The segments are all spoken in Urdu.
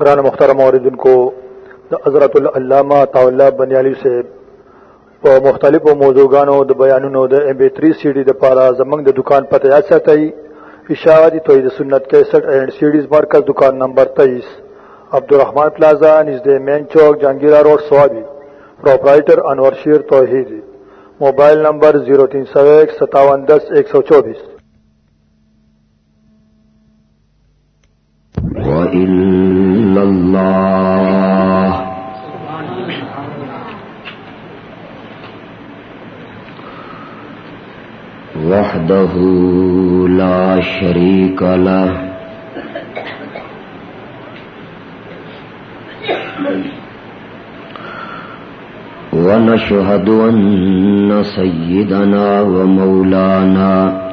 گران مخترم عوردن کو حضرت العلامہ طاولہ بنیالی سے په مختلفو موضوعګانو د بیانونو د ام بي 3 سي ډي د پاره زمنګ د دکان پته یا ساتي اشاعتی توحید سنت 61 اینڈ سیډیز مرکز دکان نمبر 23 عبدالرحمن پلازا، نزد main Chowk Jahangira road, Swabi. Proprietor Anwar Sher Tauheed mobile number 03015710124 وَإِلَّا اللَّهِ. وحده لا شريك له. ونشهد أن سيدنا ومولانا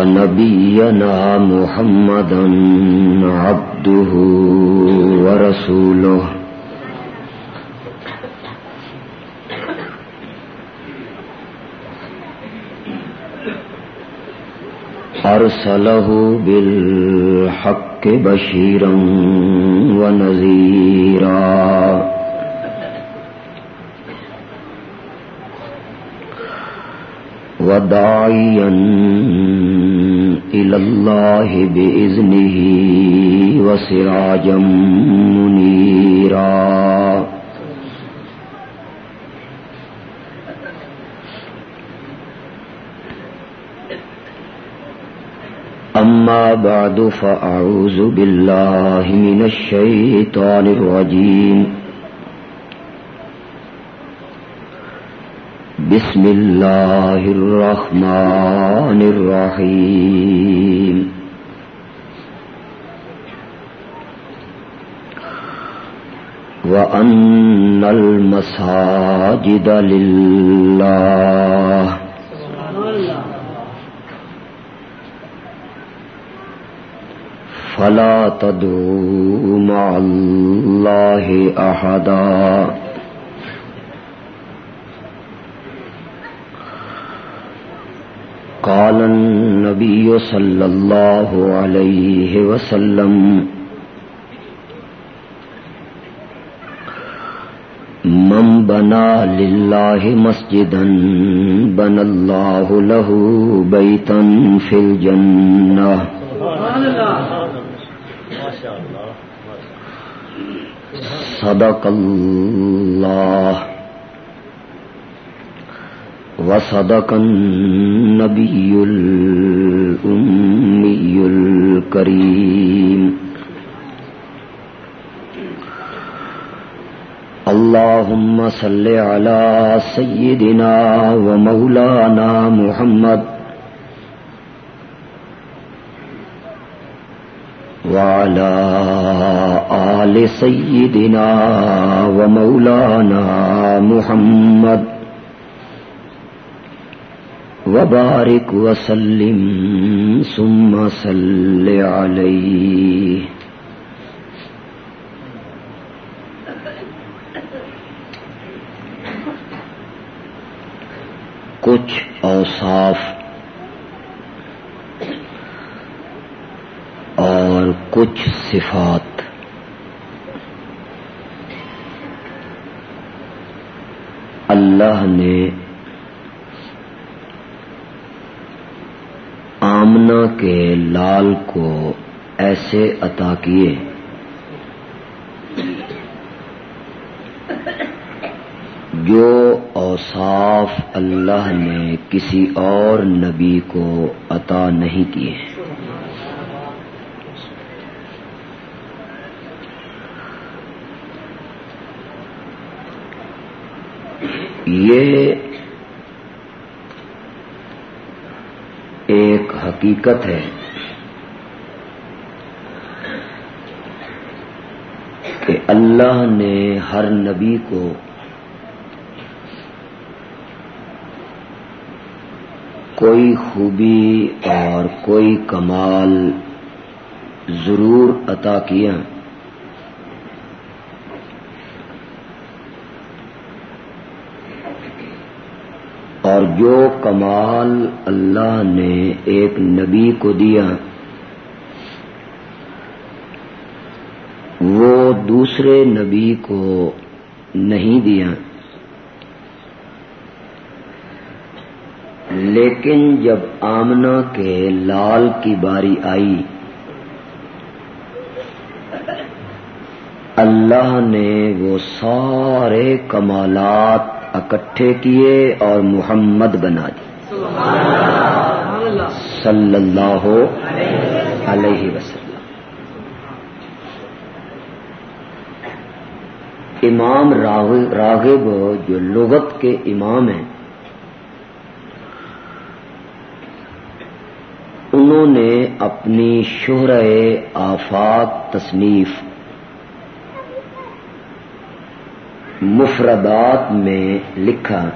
ونبينا محمدا عبده ورسوله. أرسله بالحق بشيرا ونذيرا. وداعيا إلى الله بإذنه وسراجا منيرا. أما بعد فأعوذ بالله من الشيطان الرجيم. بسم الله الرحمن الرحيم وأن المساجد لله فلا تدعوا مع الله أحدا قال النبي صلى الله عليه وسلم، من بنا لله مسجدا بنى الله له بيتا في الجنة. صدق الله. وصدق النبي الأمي الكريم. اللهم صل على سيدنا ومولانا محمد وعلى آل سيدنا ومولانا محمد وبارك وسلم ثم صل عليه. کچھ اوصاف اور کچھ صفات اللہ نے آمنا کے لال کو ایسے عطا کیے۔ جو اوصاف اللہ نے کسی اور نبی کو عطا نہیں کیے۔ یہ ایک حقیقت ہے۔ کہ اللہ نے ہر نبی کو کوئی خوبی اور کوئی کمال ضرور عطا کیا اور جو کمال اللہ نے ایک نبی کو دیا، وہ دوسرے نبی کو نہیں دیا۔ لیکن جب آمنا کے لال کی باری آئی، اللہ نے وہ سارے کمالات اکٹھے کیے اور محمد بنا دی۔ صلی اللہ علیہ وسلم۔ امام راغب جو لغت کے امام ہیں، انہوں نے اپنی شہر آفاق تصنیف مفردات میں لکھا۔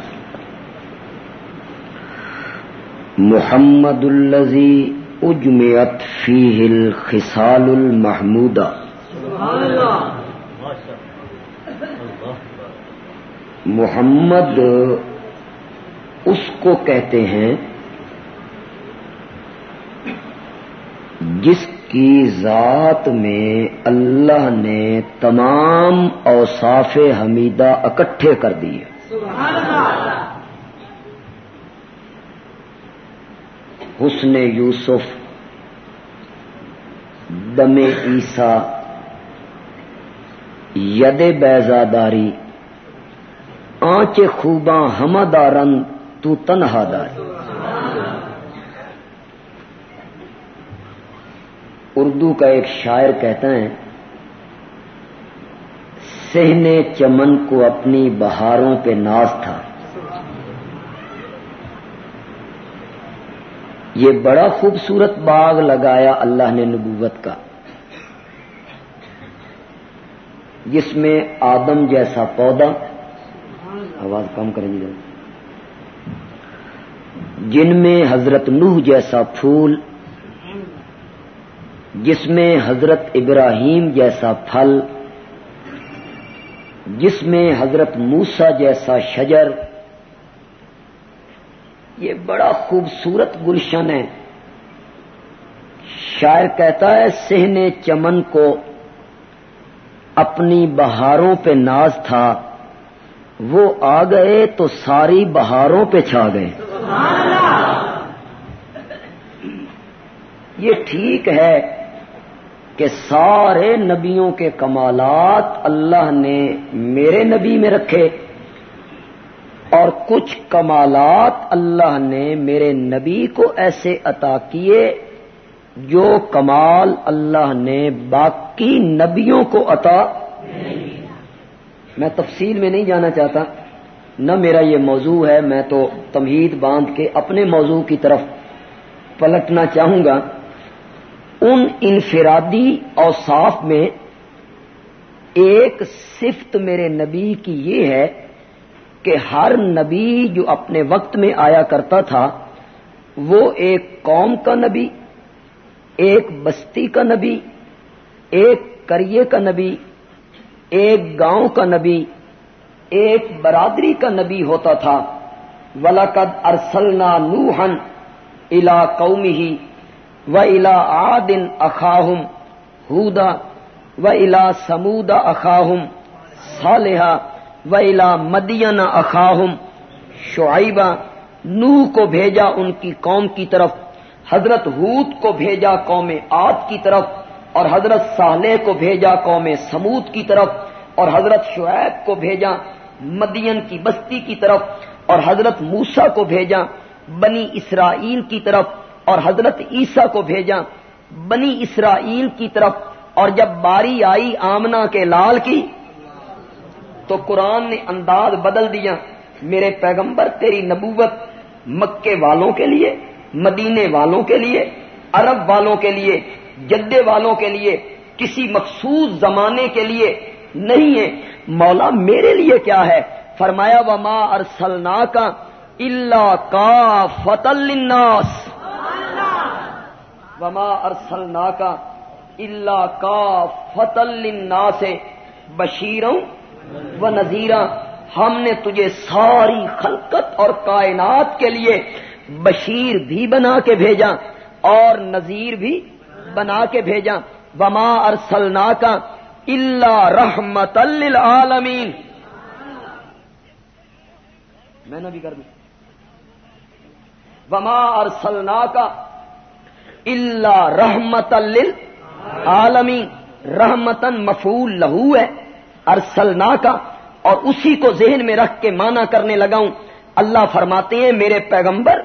محمد الزی اجمیت فی ہل خسال المحمودہ۔ محمد اس کو کہتے ہیں جس کی ذات میں اللہ نے تمام اوصاف حمیدہ اکٹھے کر دیے۔ حسن یوسف، دم عیسا ید بیزاداری آنچ خوباں ہمدارن تو تنہا داری۔ اردو کا ایک شاعر کہتا ہے، سہنے چمن کو اپنی بہاروں پہ ناز تھا۔ یہ بڑا خوبصورت باغ لگایا اللہ نے نبوت کا۔ جس میں آدم جیسا پودا، آواز کم کریں گے جن میں حضرت نوح جیسا پھول جس میں حضرت ابراہیم جیسا پھل جس میں حضرت موسا جیسا شجر۔ یہ بڑا خوبصورت گلشن ہے۔ شاعر کہتا ہے سہنے چمن کو اپنی بہاروں پہ ناز تھا وہ آ گئے تو ساری بہاروں پہ چھا گئے۔ یہ ٹھیک ہے۔ کہ سارے نبیوں کے کمالات اللہ نے میرے نبی میں رکھے اور کچھ کمالات اللہ نے میرے نبی کو ایسے عطا کیے جو کمال اللہ نے باقی نبیوں کو عطا میں تفصیل میں نہیں جانا چاہتا نہ میرا یہ موضوع ہے میں تو تمہید باندھ کے اپنے موضوع کی طرف پلٹنا چاہوں گا ان انفرادی اوصاف میں ایک صفت میرے نبی کی یہ ہے کہ ہر نبی جو اپنے وقت میں آیا کرتا تھا، وہ ایک قوم کا نبی، ایک بستی کا نبی، ایک کریے کا نبی، ایک گاؤں کا نبی، ایک برادری کا نبی ہوتا تھا۔ ولاقد ارسلنا نوہن الا قومی ہی و الا آدن اخاہم ہودا و الا سمودا اخاہم صالحہ و الا مدین اخاہم شعیبہ نوح کو بھیجا ان کی قوم کی طرف، حضرت ہود کو بھیجا قوم آد کی طرف، اور حضرت صالح کو بھیجا قوم سمود کی طرف، اور حضرت شعیب کو بھیجا مدین کی بستی کی طرف، اور حضرت موسا کو بھیجا بنی اسرائیل کی طرف اور حضرت عیسیٰ کو بھیجا بنی اسرائیل کی طرف، اور جب باری آئی آمنا کے لال کی، تو قرآن نے انداز بدل دیا، میرے پیغمبر تیری نبوت مکے والوں کے لیے، مدینے والوں کے لیے، عرب والوں کے لیے، جدے والوں کے لیے، کسی مخصوص زمانے کے لیے نہیں ہے۔ مولا میرے لیے کیا ہے؟ فرمایا، وما ارسلنا کا اللہ کا فتل وما ارسلنا کا اللہ کا فتل سے بشیروں و نذیرہ ہم نے تجھے ساری خلقت اور کائنات کے لیے بشیر بھی بنا کے بھیجا اور نذیر بھی بنا کے بھیجا۔ وما ارسلنا کا اللہ رحمت للعالمین۔ میں نے بھی کر دوں وما ارسلنا کا اللہ رحمت للعالمین رحمتن مفول لہو ہے ارسلنا کا اور اسی کو ذہن میں رکھ کے مانا کرنے لگاؤں اللہ فرماتے ہیں، میرے پیغمبر،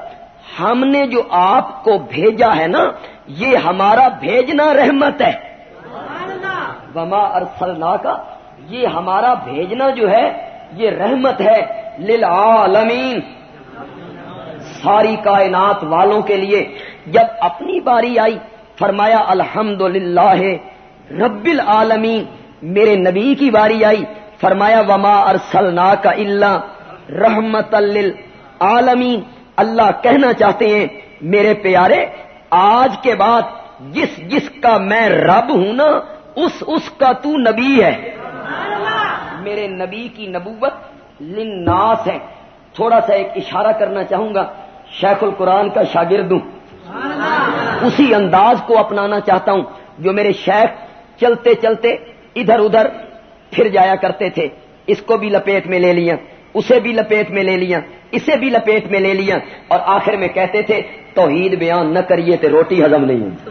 ہم نے جو آپ کو بھیجا ہے نا، یہ ہمارا بھیجنا رحمت ہے۔ وما ارسلنا کا یہ ہمارا بھیجنا جو ہے، یہ رحمت ہے۔ للعالمین۔ ساری کائنات والوں کے لیے۔ جب اپنی باری آئی، فرمایا الحمد رب العالمین، میرے نبی کی باری آئی، فرمایا، وما ارسلنا کا اللہ رحمت للعالمین۔ اللہ کہنا چاہتے ہیں، میرے پیارے، آج کے بعد جس جس کا میں رب ہوں نا، اس اس کا تو نبی ہے۔ میرے نبی کی نبوت لناس ہے۔ تھوڑا سا ایک اشارہ کرنا چاہوں گا، شیخ القرآن کا شاگرد ہوں۔ اسی انداز کو اپنانا چاہتا ہوں جو میرے شیخ چلتے چلتے ادھر ادھر پھر جایا کرتے تھے۔ اس کو بھی لپیٹ میں لے لیا، اسے بھی لپیٹ میں لے لیا، اسے بھی لپیٹ میں لے لیا۔ اور آخر میں کہتے تھے، توحید بیان نہ کریے تو روٹی ہزم نہیں ہوتی۔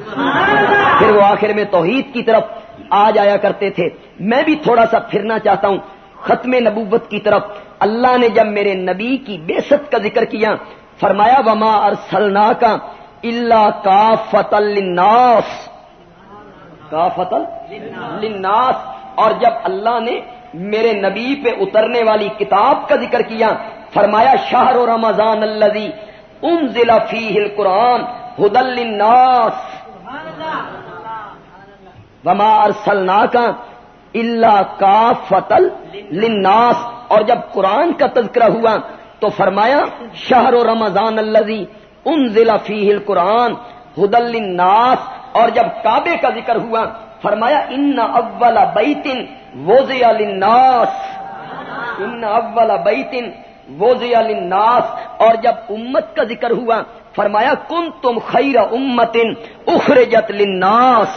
پھر وہ آخر میں توحید کی طرف آ جایا کرتے تھے۔ میں بھی تھوڑا سا پھرنا چاہتا ہوں۔ ختم نبوت کی طرف اللہ نے جب میرے نبی کی بےست کا ذکر کیا، فرمایا، وما ارسلنا کا اللہ کا فتل کا فتل لناس اور جب اللہ نے میرے نبی پہ اترنے والی کتاب کا ذکر کیا، فرمایا، شہر و رمضان الزی ام ضلع فی ہل قرآن ہدل وما ارسلنا کا اللہ کا فتل لناس اور جب قرآن کا تذکرہ ہوا تو فرمایا، شہر و رمضان الزی ام ضلع فی قرآن ہدل الناس اور جب کعبے کا ذکر ہوا، فرمایا، ان اول بیتن ووزی للناس. ان اول بیتن ووزی للناس، اور جب امت کا ذکر ہوا، فرمایا کن تم خیر امتن اخرجت للناس.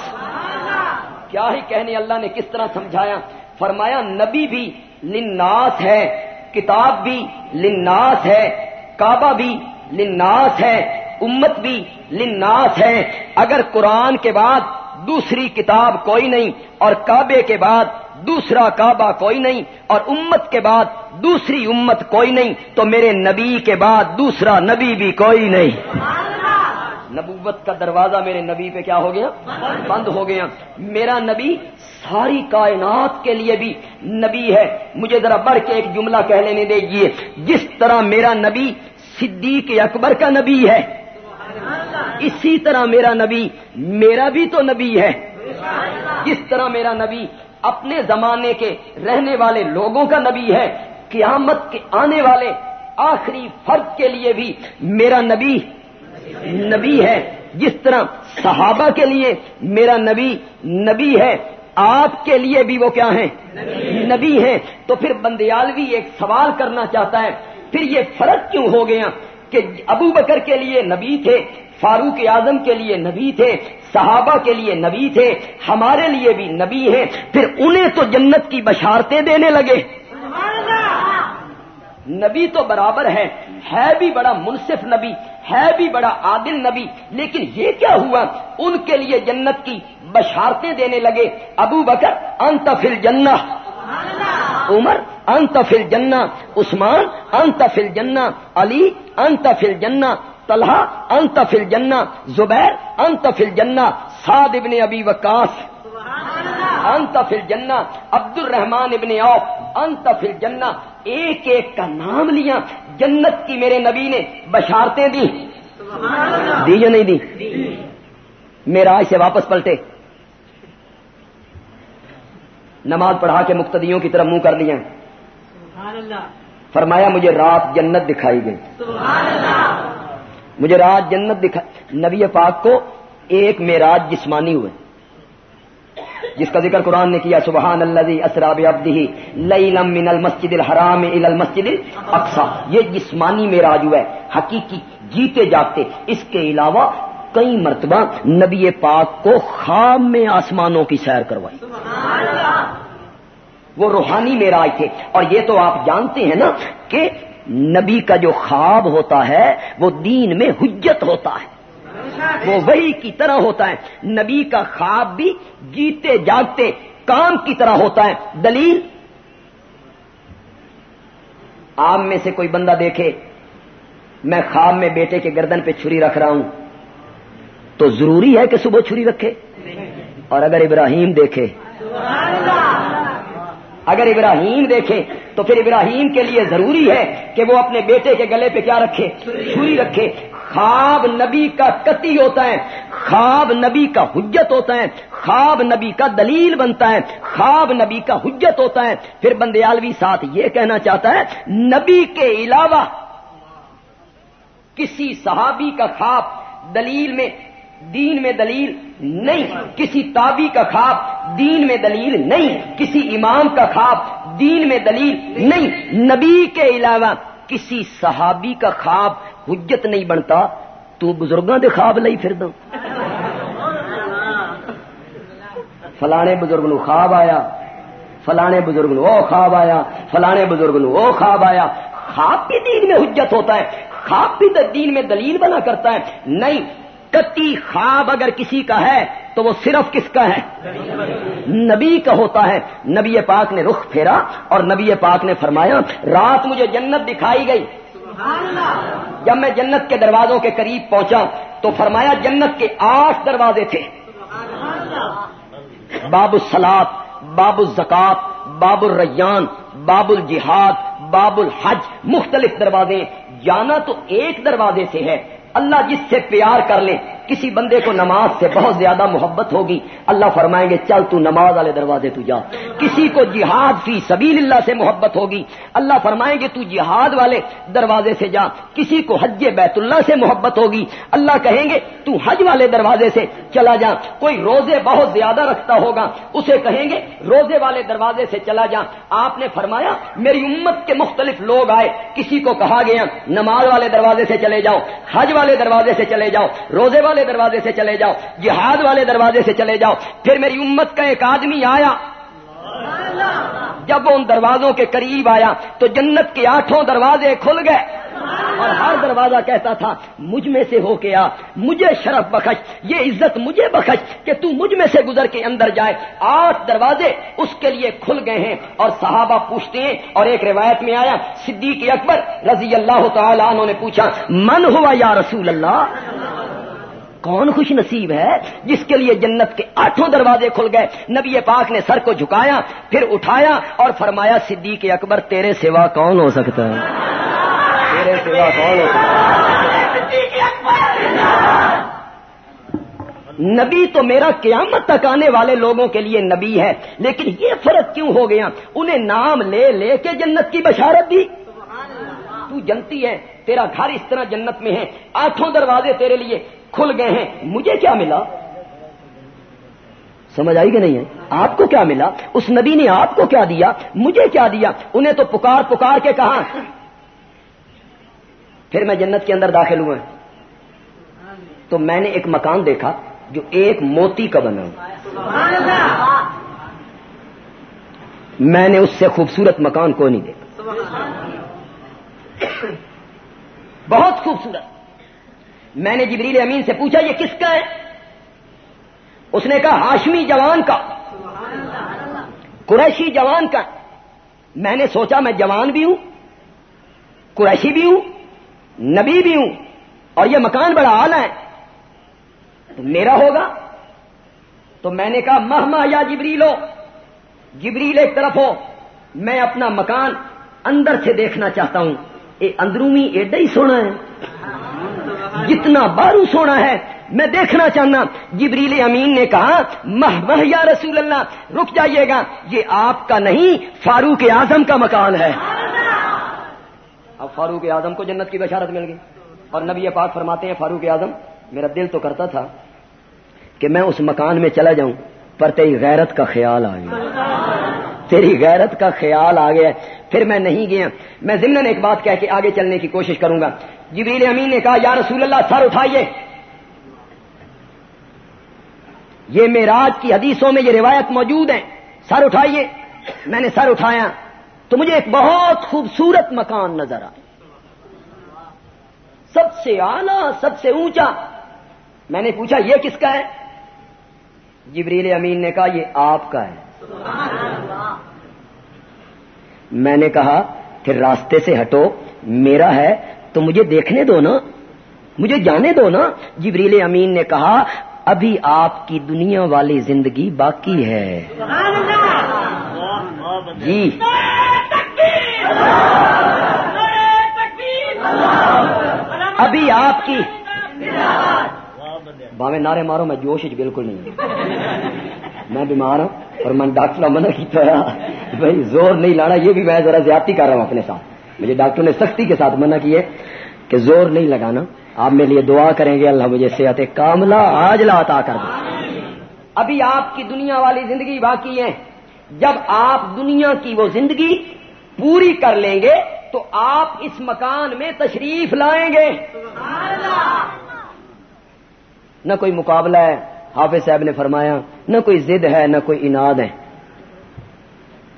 کیا ہی کہنے اللہ نے کس طرح سمجھایا؟ فرمایا، نبی بھی لناس ہے، کتاب بھی لناس ہے، کعبہ بھی لناس ہے، امت بھی لناس ہے۔ اگر قرآن کے بعد دوسری کتاب کوئی نہیں اور کعبے کے بعد دوسرا کعبہ کوئی نہیں اور امت کے بعد دوسری امت کوئی نہیں، تو میرے نبی کے بعد دوسرا نبی بھی کوئی نہیں۔ نبوت کا دروازہ میرے نبی پہ کیا ہو گیا؟ بند ہو گیا۔ میرا نبی ساری کائنات کے لیے بھی نبی ہے۔ مجھے ذرا بڑھ کے ایک جملہ کہہ لینے دیجیے جس طرح میرا نبی صدیق اکبر کا نبی ہے۔ اسی طرح میرا نبی، میرا بھی تو نبی ہے۔ جس طرح میرا نبی، اپنے زمانے کے رہنے والے لوگوں کا نبی ہے۔ قیامت کے آنے والے، آخری فرد کے لیے بھی میرا نبی نبی ہے۔ جس طرح صحابہ کے لیے میرا نبی نبی ہے۔ آپ کے لیے بھی وہ کیا ہیں؟ نبی ہیں۔ تو پھر بندیالوی ایک سوال کرنا چاہتا ہے۔ پھر یہ فرق کیوں ہو گیا کہ ابو بکر کے لیے نبی تھے، فاروق اعظم کے لیے نبی تھے، صحابہ کے لیے نبی تھے، ہمارے لیے بھی نبی ہیں، پھر انہیں تو جنت کی بشارتیں دینے لگے۔ نبی تو برابر ہے ہے بھی بڑا منصف نبی، ہے بھی بڑا عادل نبی، لیکن یہ کیا ہوا؟ ان کے لیے جنت کی بشارتیں دینے لگے۔ ابو بکر، انت فل جنہ عمر انت فل جنہ عثمان، انت فل جنہ علی، انت فل جنہ طلحہ، انت فل جنہ زبیر، انت فل جنہ سعد ابن ابی وکاس انت فل جنہ عبد الرحمان ابن اوف انت فل جنہ ایک ایک کا نام لیا، جنت کی میرے نبی نے بشارتیں دی۔ دی یا نہیں دی؟ میرا سے واپس پلٹے۔ نماز پڑھا کے مقتدیوں کی طرف منہ کر لیا۔ فرمایا مجھے رات جنت دکھائی گئی۔ مجھے رات جنت دکھا نبی پاک کو ایک میراج جسمانی ہوئے۔ جس کا ذکر قرآن نے کیا سبحان اللہ اسراب ابدی لم من المسجد الحرام الى المسجد اقسا یہ جسمانی میراج ہوا ہے۔ حقیقی جیتے جاگتے۔ اس کے علاوہ کئی مرتبہ نبی پاک کو خواب میں آسمانوں کی سیر کروائی۔ وہ روحانی میراج تھے۔ اور یہ تو آپ جانتے ہیں نا کہ نبی کا جو خواب ہوتا ہے، وہ دین میں حجت ہوتا ہے۔ وہ وہی کی طرح ہوتا ہے۔ نبی کا خواب بھی جیتے جاگتے کام کی طرح ہوتا ہے۔ دلیل؟ آپ میں سے کوئی بندہ دیکھے، میں خواب میں بیٹے کے گردن پہ چھری رکھ رہا ہوں۔ تو ضروری ہے کہ صبح چھری رکھے۔ اور اگر ابراہیم دیکھے اگر ابراہیم دیکھے تو پھر ابراہیم کے لیے ضروری ہے کہ وہ اپنے بیٹے کے گلے پہ کیا رکھے؟ چھری رکھے۔ خواب نبی کا کتی ہوتا ہے، خواب نبی کا حجت ہوتا ہے، خواب نبی کا دلیل بنتا ہے، خواب نبی کا حجت ہوتا ہے۔ پھر بندیالوی ساتھ یہ کہنا چاہتا ہے، نبی کے علاوہ کسی صحابی کا خواب دلیل میں دین میں دلیل نہیں. کسی تابی کا خواب دین میں دلیل نہیں. کسی امام کا خواب دین میں دلیل نہیں. نبی کے علاوہ کسی صحابی کا خواب حجت نہیں بنتا تو بزرگوں کے خواب لئی پھر دو فلانے بزرگ نو خواب آیا. فلانے بزرگ نو وہ خواب آیا. فلانے بزرگ نو وہ خواب آیا. خواب بھی دین میں حجت ہوتا ہے. خواب بھی دین میں دلیل بنا کرتا ہے. نہیں. کتی خواب اگر کسی کا ہے تو وہ صرف کس کا ہے؟ نبی کا ہوتا ہے۔ نبی پاک نے رخ پھیرا اور نبی پاک نے فرمایا، رات مجھے جنت دکھائی گئی۔ جب میں جنت کے دروازوں کے قریب پہنچا تو فرمایا، جنت کے آٹھ دروازے تھے۔ باب السلاد باب الزکات باب الریان، باب الجہاد، باب الحج، مختلف دروازے۔ جانا تو ایک دروازے سے ہے اللہ جس سے پیار کر لے کسی بندے کو نماز سے بہت زیادہ محبت ہوگی، اللہ فرمائیں گے، چل تو نماز والے دروازے تو جا۔ کسی کو جہاد فی سبیل اللہ سے محبت ہوگی، اللہ فرمائیں گے، تو جہاد والے دروازے سے جا۔ کسی کو حج بیت اللہ سے محبت ہوگی، اللہ کہیں گے، تو حج والے دروازے سے چلا جا۔ کوئی روزے بہت زیادہ رکھتا ہوگا، اسے کہیں گے، روزے والے دروازے سے چلا جا۔ آپ نے فرمایا، میری امت کے مختلف لوگ آئے، کسی کو کہا گیا، نماز والے دروازے سے چلے جاؤ، حج والے دروازے سے چلے جاؤ، روزے والے دروازے سے چلے جاؤ، جہاد والے دروازے سے چلے جاؤ، پھر میری امت کا ایک آدمی آیا۔ جب وہ ان دروازوں کے قریب آیا تو جنت کے آٹھوں دروازے کھل گئے۔ اور ہر دروازہ کہتا تھا، مجھ میں سے ہو کے آ، مجھے شرف بخش، یہ عزت مجھے بخش کہ تو مجھ میں سے گزر کے اندر جائے۔ آٹھ دروازے اس کے لیے کھل گئے ہیں۔ اور صحابہ پوچھتے ہیں، اور ایک روایت میں آیا، صدیق اکبر رضی اللہ تعالی انہوں نے پوچھا، من ہوا یا رسول اللہ؟ کون خوش نصیب ہے جس کے لیے جنت کے آٹھوں دروازے کھل گئے؟ نبی پاک نے سر کو جھکایا، پھر اٹھایا اور فرمایا، صدیق اکبر، تیرے سوا کون ہو سکتا ہے؟ تیرے سوا کون ہو سکتا ہے؟ نبی تو میرا قیامت تک آنے والے لوگوں کے لیے نبی ہے، لیکن یہ فرق کیوں ہو گیا؟ انہیں نام لے لے کے جنت کی بشارت دی۔ تو جنتی ہے، تیرا گھر اس طرح جنت میں ہے، آٹھوں دروازے تیرے لیے۔ کھل گئے ہیں، مجھے کیا ملا؟ سمجھ آئی کہ نہیں ہے؟ آپ کو کیا ملا؟ اس نبی نے آپ کو کیا دیا؟ مجھے کیا دیا؟ انہیں تو پکار پکار کے کہا۔ پھر میں جنت کے اندر داخل ہوا۔ تو میں نے ایک مکان دیکھا جو ایک موتی کا بنا میں نے اس سے خوبصورت مکان کو نہیں دیکھا۔ بہت خوبصورت۔ میں نے جبریل امین سے پوچھا، یہ کس کا ہے؟ اس نے کہا، ہاشمی جوان کا۔ قریشی جوان کا۔ میں نے سوچا، میں جوان بھی ہوں، قریشی بھی ہوں، نبی بھی ہوں، اور یہ مکان بڑا آلہ ہے۔ تو میرا ہوگا؟ تو میں نے کہا، مہما یا جبریل ہو جبریل ایک طرف ہو، میں اپنا مکان اندر سے دیکھنا چاہتا ہوں۔ اے اندرونی ایڈا ہی سونا ہے۔ جتنا بارو سونا ہے، میں دیکھنا چاہنا۔ جبریل امین نے کہا مہ یا رسول اللہ، رک جائیے گا۔ یہ آپ کا نہیں، فاروق اعظم کا مکان ہے۔ اب فاروق اعظم کو جنت کی بشارت مل گئی۔ اور نبی پاک فرماتے ہیں، فاروق اعظم، میرا دل تو کرتا تھا کہ میں اس مکان میں چلا جاؤں، پر تیری غیرت کا خیال آ گیا۔ تیری غیرت کا خیال آ گیا۔ پھر میں نہیں گیا۔ میں ضمن ایک بات کہہ کے آگے چلنے کی کوشش کروں گا۔ جبریل امین نے کہا، یا رسول اللہ، سر اٹھائیے۔ یہ میراج کی حدیثوں میں یہ روایت موجود ہے۔ سر اٹھائیے۔ میں نے سر اٹھایا۔ تو مجھے ایک بہت خوبصورت مکان نظر آیا۔ سب سے آنا سب سے اونچا۔ میں نے پوچھا، یہ کس کا ہے؟ جبریل امین نے کہا، یہ آپ کا ہے۔ میں نے کہا، پھر راستے سے ہٹو، میرا ہے، تو مجھے دیکھنے دو نا، مجھے جانے دو نا. جبریل امین نے کہا، ابھی آپ کی دنیا والی زندگی باقی ہے. جی۔ ابھی آپ کی باوے نعرے مارو، میں جوش بالکل نہیں میں بیمار ہوں اور میں ڈاکٹر منع کیا بھائی زور نہیں لانا یہ بھی میں ذرا زیادتی کر رہا ہوں اپنے ساتھ۔ مجھے ڈاکٹر نے سختی کے ساتھ منع کی ہے کہ زور نہیں لگانا۔ آپ میرے لیے دعا کریں گے اللہ مجھے صحت کاملہ آج لا عطا کر دیں ابھی آپ کی دنیا والی زندگی باقی ہے۔ جب آپ دنیا کی وہ زندگی پوری کر لیں گے تو آپ اس مکان میں تشریف لائیں گے۔ نہ کوئی مقابلہ ہے۔ حافظ صاحب نے فرمایا نہ کوئی ضد ہے نہ کوئی اناد ہے۔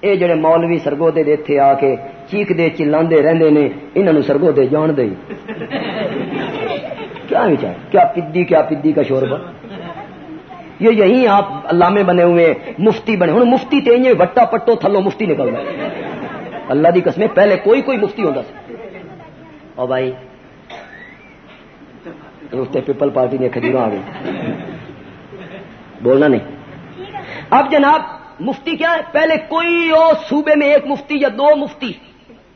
یہ جڑے مولوی سرگودے دے تھے آ کے چیخ دے چلاندے رہندے نے انہوں سرگودے جان دے۔ کیا چاہے کیا پدی کیا پدی کا شور یہ یہی آپ علامے بنے ہوئے مفتی بنے۔ ہوں مفتی تیجے وٹا پٹو تھلو مفتی نکل رہا اللہ دی قسمیں پہلے کوئی کوئی مفتی ہوتا سی۔ او بھائی پیپل پارٹی نے کھجورا آ گئی۔ بولنا نہیں۔ اب جناب مفتی کیا ہے؟ پہلے کوئی اور صوبے میں ایک مفتی یا دو مفتی۔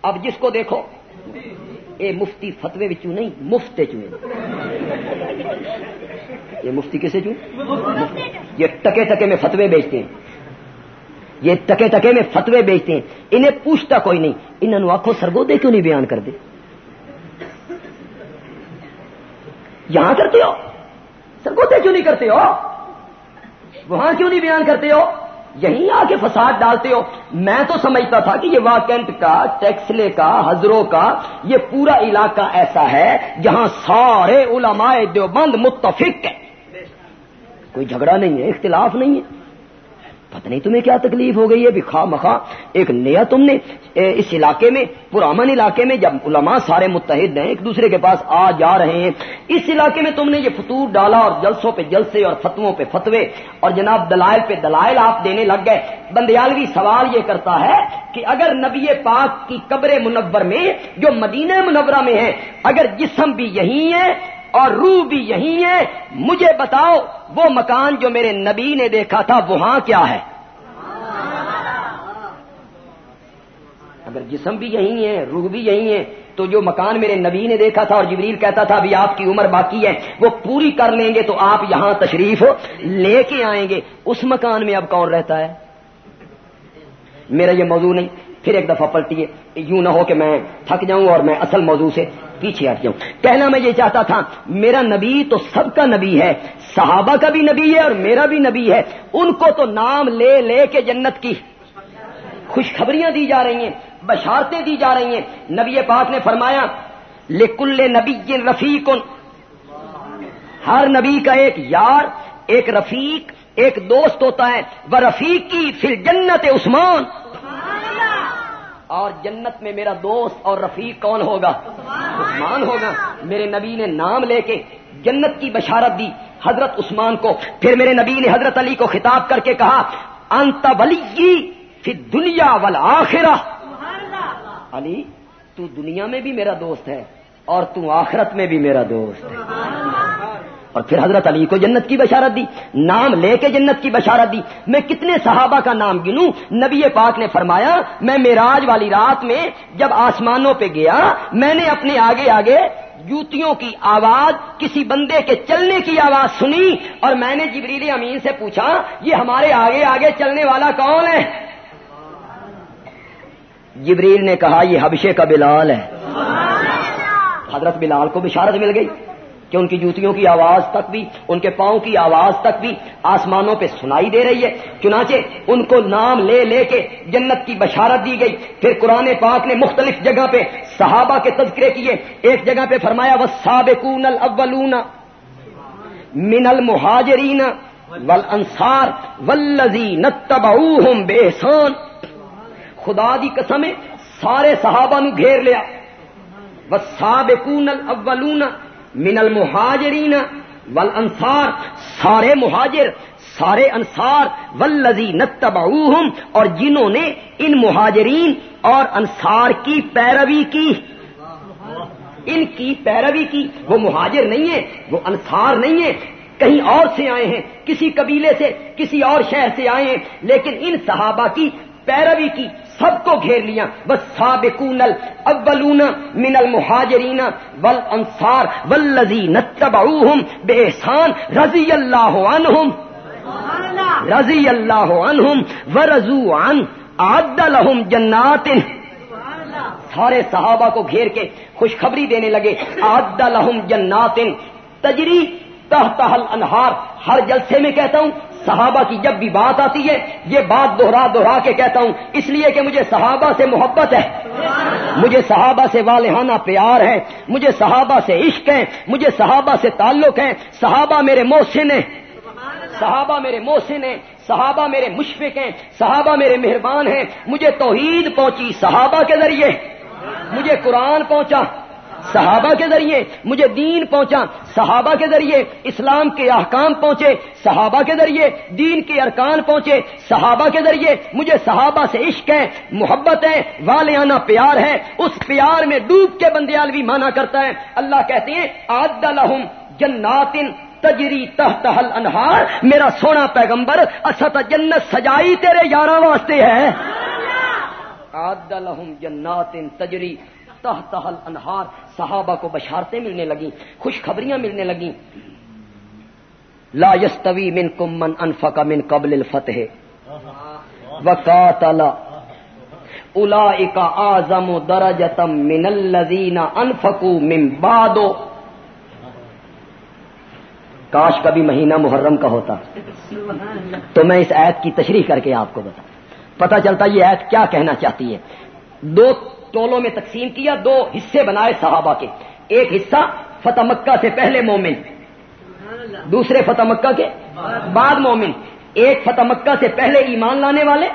اب جس کو دیکھو۔ یہ مفتی فتوے بچوں نہیں؟ مفت چویں یہ مفتی کسے چوں یہ ٹکے ٹکے میں فتوے بیچتے ہیں۔ یہ ٹکے ٹکے میں فتوے بیچتے ہیں۔ انہیں پوچھتا کوئی نہیں۔ انہوں آخو سرگودے کیوں نہیں بیان کر دے یہاں کرتے ہو؟ سرگودے کیوں نہیں کرتے ہو؟ وہاں کیوں نہیں بیان کرتے ہو؟ یہیں آ کے فساد ڈالتے ہو؟ میں تو سمجھتا تھا کہ یہ واکینٹ کا، ٹیکسلے کا ہزروں کا، یہ پورا علاقہ ایسا ہے جہاں سارے علماء دیوبند متفق ہیں۔ کوئی جھگڑا نہیں ہے، اختلاف نہیں ہے۔ پتہ نہیں تمہیں کیا تکلیف ہو گئی ہے؟ بھی خواہ مخواہ ایک نیا تم نے اس علاقے میں پرامن علاقے میں جب علماء سارے متحد ہیں، ایک دوسرے کے پاس آ جا رہے ہیں، اس علاقے میں تم نے یہ فطور ڈالا اور جلسوں پہ جلسے اور فتووں پہ فتوے اور جناب دلائل پہ دلائل آپ دینے لگ گئے۔ بندیالوی سوال یہ کرتا ہے کہ اگر نبی پاک کی قبر منور میں، جو مدینہ منورہ میں ہے، اگر جسم بھی یہی ہے اور روح بھی یہی ہے۔ مجھے بتاؤ، وہ مکان جو میرے نبی نے دیکھا تھا، وہاں کیا ہے؟ اگر جسم بھی یہی ہے، روح بھی یہی ہے، تو جو مکان میرے نبی نے دیکھا تھا اور جبریل کہتا تھا، ابھی آپ کی عمر باقی ہے، وہ پوری کر لیں گے تو آپ یہاں تشریف لے کے آئیں گے۔ اس مکان میں اب کون رہتا ہے؟ میرا یہ موضوع نہیں، پھر ایک دفعہ پلٹیے۔ یوں نہ ہو کہ میں تھک جاؤں اور میں اصل موضوع سے پیچھے ہٹ جاؤں کہنا میں یہ چاہتا تھا میرا نبی تو سب کا نبی ہے صحابہ کا بھی نبی ہے اور میرا بھی نبی ہے۔ ان کو تو نام لے لے کے جنت کی خوشخبریاں دی جا رہی ہیں بشارتیں دی جا رہی ہیں۔ نبی پاک نے فرمایا لکل نبی رفیق ہر نبی کا ایک یار ایک رفیق ایک دوست ہوتا ہے۔ وہ رفیق کی پھر جنت عثمان اور جنت میں میرا دوست اور رفیق کون ہوگا؟ عثمان ہوگا میرے نبی نے نام لے کے جنت کی بشارت دی۔ حضرت عثمان کو پھر میرے نبی نے حضرت علی کو خطاب کر کے کہا انت ولی پھر دنیا والا علی تو دنیا میں بھی میرا دوست ہے اور تو آخرت میں بھی میرا دوست ہے۔ اور پھر حضرت علی کو جنت کی بشارت دی نام لے کے جنت کی بشارت دی۔ میں کتنے صحابہ کا نام گنوں؟ نبی پاک نے فرمایا میں میراج والی رات میں جب آسمانوں پہ گیا میں نے اپنے آگے آگے جوتیوں کی آواز کسی بندے کے چلنے کی آواز سنی اور میں نے جبریل امین سے پوچھا یہ ہمارے آگے آگے چلنے والا کون ہے؟ جبریل نے کہا یہ حبشے کا بلال ہے۔ حضرت بلال کو بشارت مل گئی۔ کہ ان کی جوتیوں کی آواز تک بھی، ان کے پاؤں کی آواز تک بھی آسمانوں پہ سنائی دے رہی ہے۔ چنانچہ ان کو نام لے لے کے جنت کی بشارت دی گئی۔ پھر قرآن پاک نے مختلف جگہ پہ صحابہ کے تذکرے کیے۔ ایک جگہ پہ فرمایا وہ سابقون الاولون من المہاجرین والانصار والذی نتبعوہم بے خدا دی قسم سارے صحابہ نو گھیر لیا۔ وہ والسابقون الاولون من المہاجرین والانصار سارے مہاجر، سارے انصار ولزی نتبعوہم اور جنہوں نے ان مہاجرین اور انصار کی پیروی کی۔ ان کی پیروی کی۔ وہ مہاجر نہیں ہے وہ انصار نہیں ہے کہیں اور سے آئے ہیں، کسی قبیلے سے، کسی اور شہر سے آئے ہیں، لیکن ان صحابہ کی پیروی کی سب کو گھیر لیا۔ بس سابقون الاولون من المہاجرین والانصار والذین اتبعوہم بے احسان رضی اللہ عنہم۔ رضی اللہ عنہم ورضو عن عد لهم جنات سارے صحابہ کو گھیر کے خوشخبری دینے لگے۔ عد لهم جنات تجری تحت الانہار۔ ہر جلسے میں کہتا ہوں صحابہ کی جب بھی بات آتی ہے، یہ بات دوہرا دوہرا کے کہتا ہوں، اس لیے کہ مجھے صحابہ سے محبت ہے۔ مجھے صحابہ سے والہانہ پیار ہے، مجھے صحابہ سے عشق ہے، مجھے صحابہ سے تعلق ہے۔ صحابہ میرے محسن ہیں۔ صحابہ میرے محسن ہیں۔ صحابہ میرے مشفق ہیں۔ صحابہ میرے مہربان ہیں۔ مجھے توحید پہنچی صحابہ کے ذریعے۔ مجھے قرآن پہنچا۔ صحابہ کے ذریعے مجھے دین پہنچا صحابہ کے ذریعے اسلام کے احکام پہنچے صحابہ کے ذریعے دین کے ارکان پہنچے صحابہ کے ذریعے مجھے صحابہ سے عشق ہے محبت ہے والیانہ پیار ہے اس پیار میں ڈوب کے بندیال بھی مانا کرتا ہے۔ اللہ کہتے ہیں آد لہم جناتن تجری تحت حل انہار میرا سونا پیغمبر اسد جنت سجائی تیرے یارہ واسطے ہے۔ آد لہم جناتن تجری تحت حل انہار صحابہ کو بشارتیں ملنے لگیں، خوشخبریاں ملنے لگیں۔ لا یستوی من کم من انفق من قبل الفتح۔ وقاتل۔ اولئک اعظم درجتا من الذین انفقوا من بعد۔ کاش کبھی مہینہ محرم کا ہوتا۔ تو میں اس آیت کی تشریح کر کے آپ کو بتا پتا چلتا یہ آیت کیا کہنا چاہتی ہے۔ دو ٹولوں میں تقسیم کیا، دو حصے بنائے صحابہ کے۔ ایک حصہ فتح مکہ سے پہلے مومن، دوسرے فتح مکہ کے بعد مومن۔ ایک فتح مکہ سے پہلے ایمان لانے والے،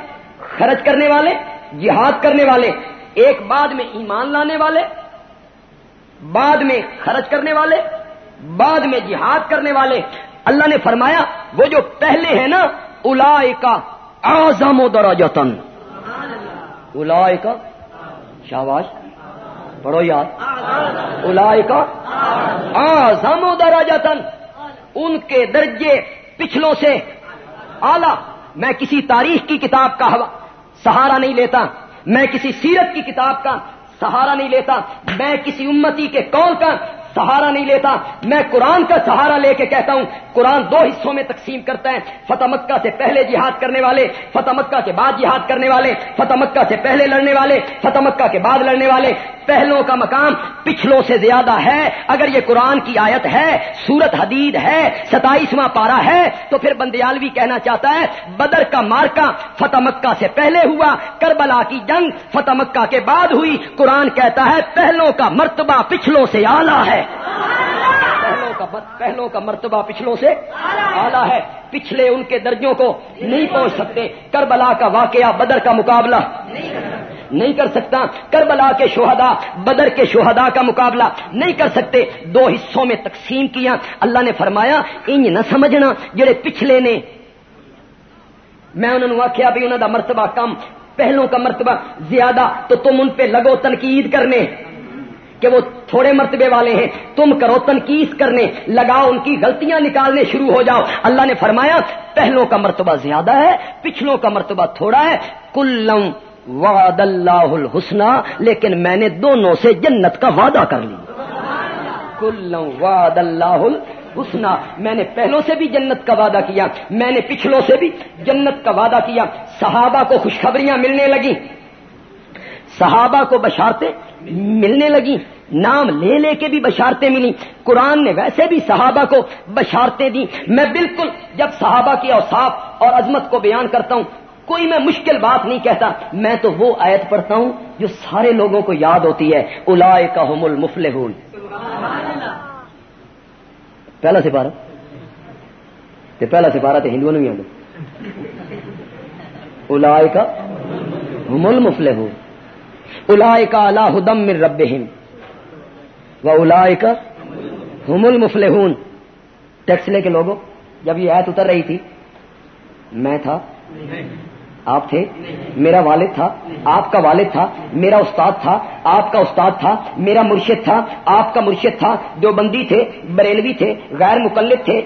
خرچ کرنے والے، جہاد کرنے والے۔ ایک بعد میں ایمان لانے والے، بعد میں خرچ کرنے والے، بعد میں جہاد کرنے والے۔ اللہ نے فرمایا، وہ جو پہلے ہیں نا الا کا آزم و درا جتن الا کا شاباش، پڑھو یاد۔ الاائے کا آزم ان کے درجے پچھلوں سے آلہ میں کسی تاریخ کی کتاب کا سہارا نہیں لیتا۔ میں کسی سیرت کی کتاب کا سہارا نہیں لیتا۔ میں کسی امتی کے قول کا سہارا نہیں لیتا۔ میں قرآن کا سہارا لے کے کہتا ہوں، قرآن دو حصوں میں تقسیم کرتا ہے۔ فتح مکہ سے پہلے جہاد کرنے والے، فتح مکہ کے بعد جہاد کرنے والے، فتح مکہ سے پہلے لڑنے والے، فتح مکہ کے بعد لڑنے والے۔ پہلوں کا مقام پچھلوں سے زیادہ ہے۔ اگر یہ قرآن کی آیت ہے، سورت حدید ہے، ستائیسواں پارا ہے، تو پھر بندیالوی کہنا چاہتا ہے، بدر کا مارکا فتح مکہ سے پہلے ہوا، کربلا کی جنگ فتح مکہ کے بعد ہوئی۔ قرآن کہتا ہے، پہلوں کا مرتبہ پچھلوں سے آلہ ہے۔ پہلوں کا پہلوں کا مرتبہ پچھلوں سے آلہ ہے۔ پچھلے ان کے درجوں کو نہیں پہنچ سکتے۔ کربلا کا واقعہ بدر کا مقابلہ۔ نہیں کر سکتا۔ کربلا کے شہدا بدر کے شہدا کا مقابلہ۔ نہیں کر سکتے۔ دو حصوں میں تقسیم کیا۔ اللہ نے فرمایا، انج نہ سمجھنا۔ جڑے پچھلے نے میں انہوں نے آخیا بھی انہوں دا مرتبہ کم۔ پہلوں کا مرتبہ زیادہ۔ تو تم ان پہ لگو تنقید کرنے۔ کہ وہ تھوڑے مرتبے والے ہیں۔ تم کرو تنقید کرنے، لگاؤ ان کی غلطیاں نکالنے شروع ہو جاؤ۔ اللہ نے فرمایا، پہلوں کا مرتبہ زیادہ ہے، پچھلوں کا مرتبہ تھوڑا ہے۔ کلم وعد اللہ الحسنہ، لیکن میں نے دونوں سے جنت کا وعدہ کر لی کلم وعد اللہ الحسنہ، میں نے پہلوں سے بھی جنت کا وعدہ کیا، میں نے پچھلوں سے بھی جنت کا وعدہ کیا۔ صحابہ کو خوشخبریاں ملنے لگی صحابہ کو بشارتیں ملنے لگی۔ نام لے لے کے بھی بشارتیں ملی۔ قرآن نے ویسے بھی صحابہ کو بشارتیں دی میں بالکل جب صحابہ کی اوساف اور عظمت کو بیان کرتا ہوں، کوئی میں مشکل بات نہیں کہتا۔ میں تو وہ آیت پڑھتا ہوں جو سارے لوگوں کو یاد ہوتی ہے۔ الا کا ہوم المفل پہلا سپارہ۔ پہلا سپارہ تو ہندوؤں نے بھی الا کا ہوم المفل الا اللہ ہدم مر رب و الا کا ہوم المفل ٹیکس لے کے لوگوں، جب یہ آیت اتر رہی تھی، میں تھا، آپ تھے، میرا والد تھا، آپ کا والد تھا، میرا استاد تھا، آپ کا استاد تھا، میرا مرشد تھا، آپ کا مرشد تھا، جو بندی تھے، بریلوی تھے، غیر مقلد تھے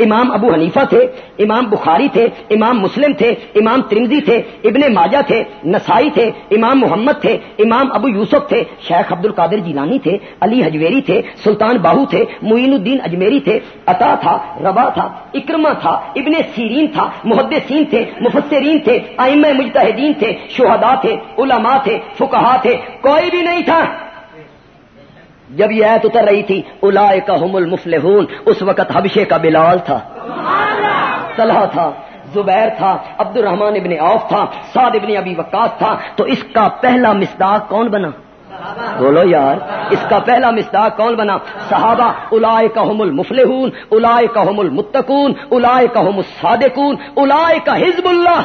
امام ابو حنیفہ تھے، امام بخاری تھے، امام مسلم تھے، امام ترمزی تھے، ابن ماجہ تھے، نسائی تھے، امام محمد تھے، امام ابو یوسف تھے، شیخ عبد القادر جیلانی تھے، علی حجویری تھے، سلطان باہو تھے، معین الدین اجمیری تھے، عطا تھا ربا تھا اکرما تھا، ابن سیرین تھا، محدثین تھے، مفسرین تھے ائم مجتہدین تھے، شہداء تھے، علماء تھے فکہ تھے، کوئی بھی نہیں تھا۔ جب یہ ایت اتر رہی تھی الا کا حم المفلحون، اس وقت حبشے کا بلال تھا طلحہ تھا، زبیر تھا عبد الرحمان ابن عوف تھا، سعد ابن ابی وقاص تھا، تو اس کا پہلا مصداق کون بنا؟ بولو یار، اس کا پہلا مصداق کون بنا؟ صحابہ الائے کا حم المفلحون الائے کا حم المتقون الائے کا حم الصادقون الائے کا حزب اللہ۔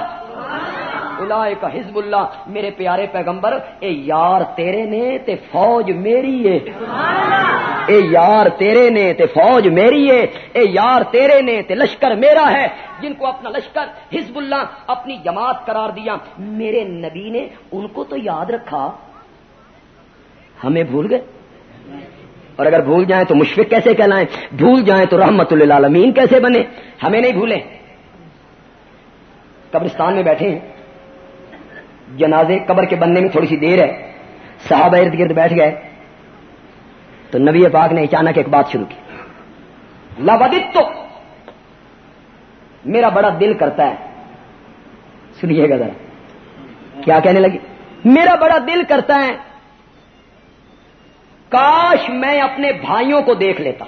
کا حزب اللہ میرے پیارے پیغمبر اے یار تیرے نے تے فوج میری ہے اے یار تیرے نے تے فوج میری ہے اے یار تیرے نے تے لشکر میرا ہے۔ جن کو اپنا لشکر حزب اللہ اپنی جماعت قرار دیا میرے نبی نے ان کو تو یاد رکھا۔ ہمیں بھول گئے؟ اور اگر بھول جائیں تو مشفق کیسے کہلائیں؟ بھول جائیں تو رحمت اللہ کیسے بنے؟ ہمیں نہیں بھولیں قبرستان میں بیٹھے ہیں۔ جنازے قبر کے بننے میں تھوڑی سی دیر ہے، صحابہ ارد گرد بیٹھ گئے۔ تو نبی پاک نے اچانک ایک بات شروع کی۔ لبدت تو میرا بڑا دل کرتا ہے۔ سنیے گا ذرا۔ کیا کہنے لگی؟ میرا بڑا دل کرتا ہے۔ کاش میں اپنے بھائیوں کو دیکھ لیتا۔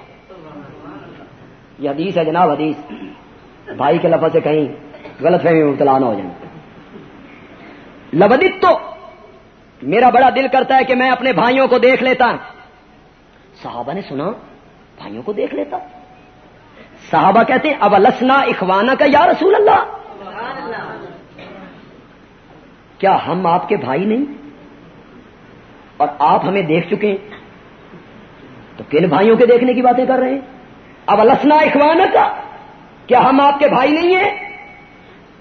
یہ حدیث ہے جناب، حدیث۔ بھائی کے لفظ سے کہیں غلط فہمی مبتلا نہ ہو جائیں لبدت تو میرا بڑا دل کرتا ہے کہ میں اپنے بھائیوں کو دیکھ لیتا۔ صحابہ نے سنا، بھائیوں کو دیکھ لیتا۔ صحابہ کہتے ہیں اب السنا اخوانہ کا یا رسول اللہ؟ کیا ہم آپ کے بھائی نہیں؟ اور آپ ہمیں دیکھ چکے ہیں۔ تو کن بھائیوں کے دیکھنے کی باتیں کر رہے ہیں؟ اب السنا اخوانہ کا کیا ہم آپ کے بھائی نہیں ہیں؟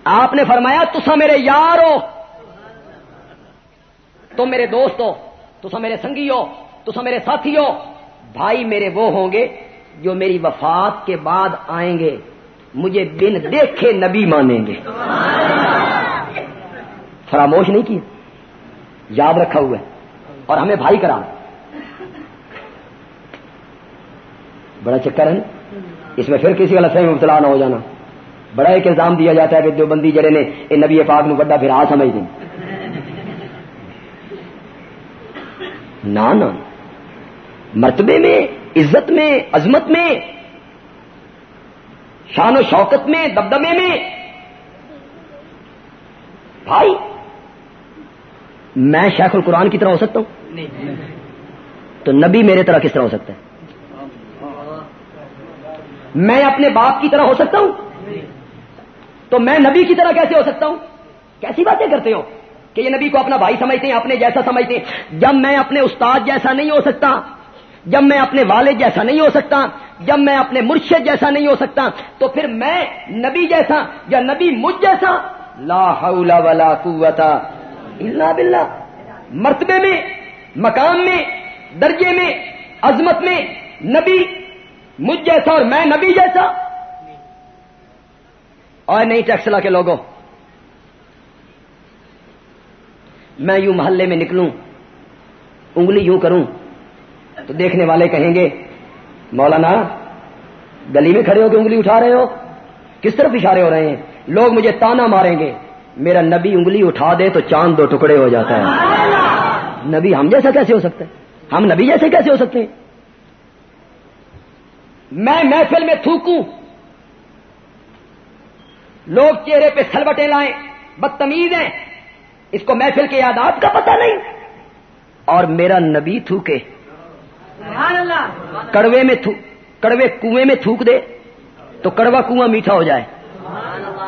آپ نے فرمایا تسا میرے یار ہو تم میرے دوست ہو تو میرے سنگی ہو تو میرے ساتھی ہو۔ بھائی میرے وہ ہوں گے جو میری وفات کے بعد آئیں گے۔ مجھے بن دیکھے نبی مانیں گے۔ فراموش نہیں کیا؟ یاد رکھا ہوا ہے۔ اور ہمیں بھائی کرا۔ بڑا چکر ہے اس میں پھر کسی کا لفظ میں مبتلا نہ ہو جانا۔ بڑا ایک الزام دیا جاتا ہے کہ جو بندی جڑے نے نبی پاک نو بڑا پھر آ سمجھ دیں۔ نانا مرتبے میں، عزت میں، عظمت میں، شان و شوکت میں، دبدبے میں۔ بھائی، میں شیخ القرآن کی طرح ہو سکتا ہوں؟ تو نبی میرے طرح کس طرح ہو سکتا ہے؟ میں اپنے باپ کی طرح ہو سکتا ہوں؟ تو میں نبی کی طرح کیسے ہو سکتا ہوں؟ کیسی باتیں کرتے ہو؟ کہ یہ نبی کو اپنا بھائی سمجھتے ہیں، اپنے جیسا سمجھتے ہیں۔ جب میں اپنے استاد جیسا نہیں ہو سکتا، جب میں اپنے والد جیسا نہیں ہو سکتا، جب میں اپنے مرشد جیسا نہیں ہو سکتا، تو پھر میں نبی جیسا یا نبی مجھ جیسا؟ لا حول ولا قوت الا باللہ۔ مرتبے میں، مقام میں، درجے میں، عظمت میں نبی مجھ جیسا اور میں نبی جیسا۔ اور نہیں ٹیکسلا کے لوگوں میں یوں محلے میں نکلوں، انگلی یوں کروں، تو دیکھنے والے کہیں گے، مولانا، گلی میں کھڑے ہو کے انگلی اٹھا رہے ہو؟ کس طرف اشارے ہو رہے ہیں؟ لوگ مجھے تانا ماریں گے۔ میرا نبی انگلی اٹھا دے تو چاند دو ٹکڑے ہو جاتا ہے۔ نبی ہم جیسا کیسے ہو سکتا ہے ہم نبی جیسے کیسے ہو سکتے ہیں؟ میں محفل میں تھوکوں۔ لوگ چہرے پہ سلوٹیں لائیں، بدتمیز ہیں۔ اس کو محفل کے یادات کا پتہ نہیں اور میرا نبی تھوکے۔ کڑوے میں کڑوے کنویں میں تھوک دے تو کڑوا کنواں میٹھا ہو جائے۔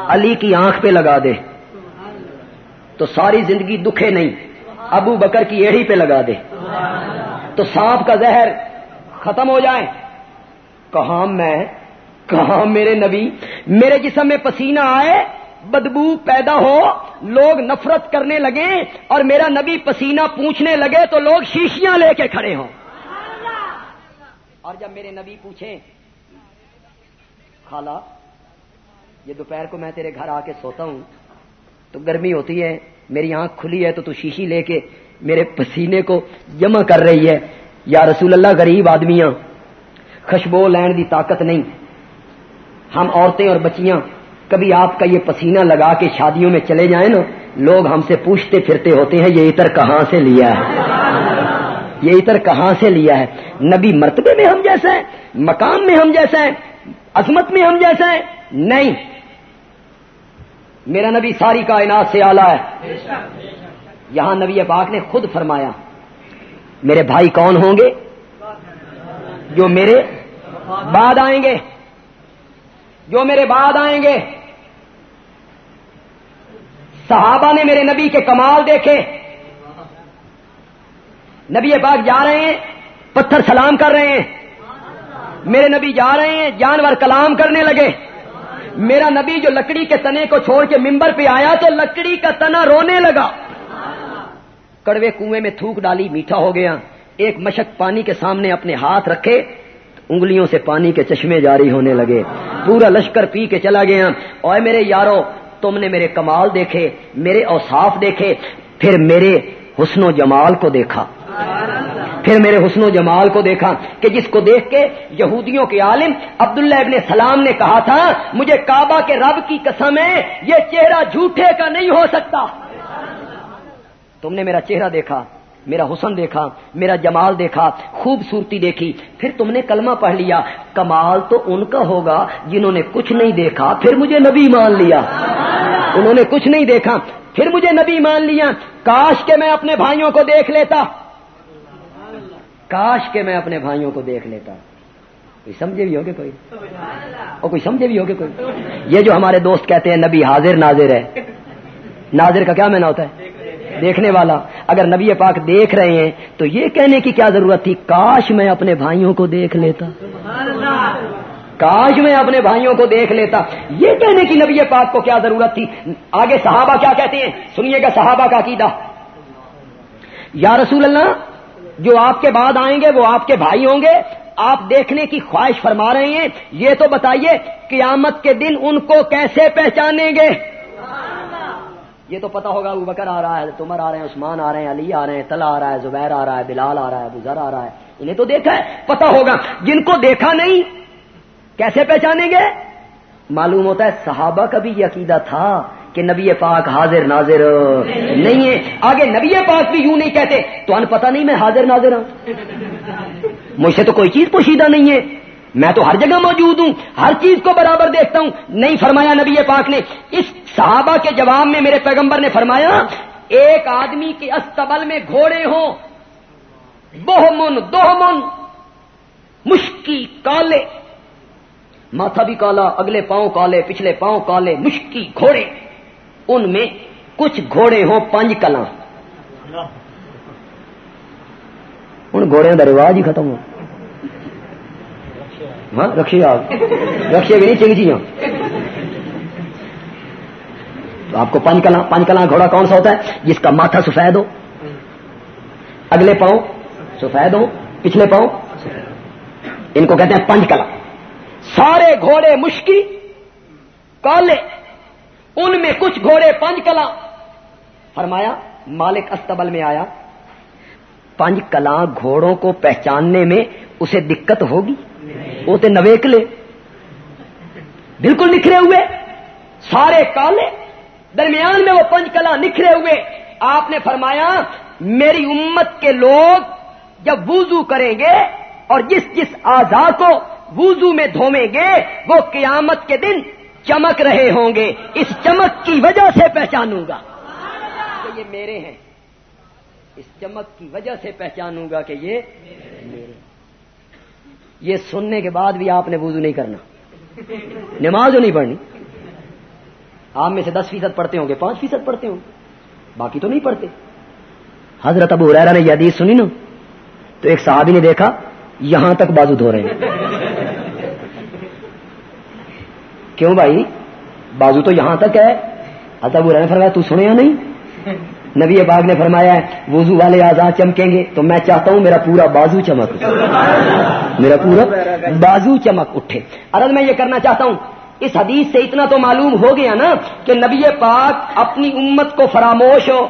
علی کی آنکھ پہ لگا دے۔ تو ساری زندگی دکھے نہیں۔ ابو بکر کی ایڑی پہ لگا دے۔ تو سانپ کا زہر ختم ہو جائے۔ کہاں میں کہاں میرے نبی؟ میرے جسم میں پسینہ آئے۔ بدبو پیدا ہو، لوگ نفرت کرنے لگے اور میرا نبی پسینہ پوچھنے لگے تو لوگ شیشیاں لے کے کھڑے ہوں۔ اور جب میرے نبی پوچھیں، خالہ، یہ دوپہر کو میں تیرے گھر آ کے سوتا ہوں، تو گرمی ہوتی ہے، میری آنکھ کھلی ہے، تو تو شیشی لے کے میرے پسینے کو جمع کر رہی ہے۔ یا رسول اللہ، غریب آدمیاں، خوشبو لین دی طاقت نہیں۔ ہم عورتیں اور بچیاں کبھی آپ کا یہ پسینہ لگا کے شادیوں میں چلے جائیں نا، لوگ ہم سے پوچھتے پھرتے ہوتے ہیں، یہ اتر کہاں سے لیا ہے؟ یہ اتر کہاں سے لیا ہے؟ نبی مرتبے میں ہم جیسا ہے مقام میں ہم جیسا ہے عظمت میں ہم جیسا ہے نہیں۔ میرا نبی ساری کائنات سے آلہ ہے۔ یہاں نبی پاک نے خود فرمایا، میرے بھائی کون ہوں گے؟ جو میرے بعد آئیں گے۔ جو میرے بعد آئیں گے۔ صحابہ نے میرے نبی کے کمال دیکھے۔ نبی پاک جا رہے ہیں، پتھر سلام کر رہے ہیں۔ میرے نبی جا رہے ہیں، جانور کلام کرنے لگے۔ میرا نبی جو لکڑی کے تنے کو چھوڑ کے ممبر پہ آیا تو لکڑی کا تنا رونے لگا۔ کڑوے کنویں میں تھوک ڈالی، میٹھا ہو گیا۔ ایک مشک پانی کے سامنے اپنے ہاتھ رکھے، انگلیوں سے پانی کے چشمے جاری ہونے لگے۔ پورا لشکر پی کے چلا گیا۔ اور میرے یارو تم نے میرے کمال دیکھے، میرے اوصاف دیکھے، پھر میرے حسن و جمال کو دیکھا۔ پھر میرے حسن و جمال کو دیکھا کہ جس کو دیکھ کے یہودیوں کے عالم عبداللہ ابن سلام نے کہا تھا، مجھے کعبہ کے رب کی قسم ہے، یہ چہرہ جھوٹے کا نہیں ہو سکتا۔ تم نے میرا چہرہ دیکھا۔ میرا حسن دیکھا، میرا جمال دیکھا، خوبصورتی دیکھی، پھر تم نے کلمہ پڑھ لیا۔ کمال تو ان کا ہوگا جنہوں نے کچھ نہیں دیکھا، پھر مجھے نبی مان لیا۔ انہوں نے کچھ نہیں دیکھا، پھر مجھے نبی مان لیا۔ کاش کے میں اپنے بھائیوں کو دیکھ لیتا۔ کاش کے میں اپنے بھائیوں کو دیکھ لیتا۔ کوئی سمجھے بھی ہوگے کوئی؟ اور کوئی سمجھے بھی ہوگے کوئی؟ یہ جو ہمارے دوست کہتے ہیں، نبی حاضر ناظر ہے۔ ناظر کا کیا معنی ہوتا ہے؟ دیکھنے والا اگر نبی پاک دیکھ رہے ہیں تو یہ کہنے کی کیا ضرورت تھی؟ کاش میں اپنے بھائیوں کو دیکھ لیتا۔ کاش میں اپنے بھائیوں کو دیکھ لیتا۔ یہ کہنے کی نبی پاک کو کیا ضرورت تھی؟ آگے صحابہ کیا کہتے ہیں؟ سنیے گا صحابہ کا عقیدہ۔ یا رسول اللہ، جو آپ کے بعد آئیں گے، وہ آپ کے بھائی ہوں گے۔ آپ دیکھنے کی خواہش فرما رہے ہیں۔ یہ تو بتائیے، قیامت کے دن ان کو کیسے پہچانیں گے؟ یہ تو پتا ہوگا، ابو بکر آ رہا ہے، تمر آ رہے ہیں، عثمان آ رہے ہیں، علی آ رہے ہیں تلا آ رہا ہے، زبیر آ رہا ہے، بلال آ رہا ہے بزر آ رہا ہے۔ انہیں تو دیکھا ہے پتا ہوگا۔ جن کو دیکھا نہیں، کیسے پہچانیں گے؟ معلوم ہوتا ہے صحابہ کا بھی یہ عقیدہ تھا کہ نبی پاک حاضر ناظر نہیں ہے آگے نبی پاک بھی یوں نہیں کہتے، تو ان پتا نہیں میں حاضر ناظر ہوں۔ مجھ سے تو کوئی چیز پوشیدہ نہیں ہے۔ میں تو ہر جگہ موجود ہوں، ہر چیز کو برابر دیکھتا ہوں۔ نہیں فرمایا نبی پاک نے، اس صحابہ کے جواب میں میرے پیغمبر نے فرمایا، ایک آدمی کے استبل میں گھوڑے ہوں بہ من مشکی کالے، ماتھا بھی کالا، اگلے پاؤں کالے، پچھلے پاؤں کالے، مشکی گھوڑے، ان میں کچھ گھوڑے ہوں، پانچ کلا ان گھوڑے کا رواج ہی ختم ہو۔ ہاں رکھیے آپ۔ بھی نہیں، چنگی تو آپ کو پانچ کلا پانچ کلا گھوڑا کون سا ہوتا ہے؟ جس کا ماتھا سفید ہو۔ اگلے پاؤں سفید ہو، پچھلے پاؤں ان کو کہتے ہیں پنچ کلا۔ سارے گھوڑے مشکی، کالے، ان میں کچھ گھوڑے پنج کلا۔ فرمایا، مالک استبل میں آیا پنج کلا گھوڑوں کو پہچاننے میں اسے دقت ہوگی؟ وہ تو نویکلے بالکل نکھرے ہوئے، سارے کالے درمیان میں وہ پنچ کلا نکھرے ہوئے۔ آپ نے فرمایا، میری امت کے لوگ جب وضو کریں گے اور جس جس آزا کو وضو میں دھویں گے، وہ قیامت کے دن چمک رہے ہوں گے۔ اس چمک کی وجہ سے پہچانوں گا۔ کہ یہ میرے ہیں۔ اس چمک کی وجہ سے پہچانوں گا کہ یہ میرے یہ سننے کے بعد بھی آپ نے وضو نہیں کرنا۔ نماز نہیں پڑھنی۔ آپ میں سے دس فیصد پڑھتے ہوں گے، پانچ فیصد پڑھتے ہوں گے۔ باقی تو نہیں پڑھتے۔ حضرت ابو ریرا نے یہ حدیث سنی نا، تو ایک صحابی نے دیکھا، یہاں تک بازو دھو رہے ہیں۔ کیوں بھائی؟ بازو تو یہاں تک ہے۔ حضرت ابو ریرا نے فرمایا، تو سنے یا نہیں؟ نبی باغ نے فرمایا ہے وضو والے آزاد چمکیں گے، تو میں چاہتا ہوں میرا پورا بازو چمک میرا پورا بازو چمک اٹھے۔ ارد میں یہ کرنا چاہتا ہوں اس حدیث سے اتنا تو معلوم ہو گیا نا کہ نبی پاک اپنی امت کو فراموش ہو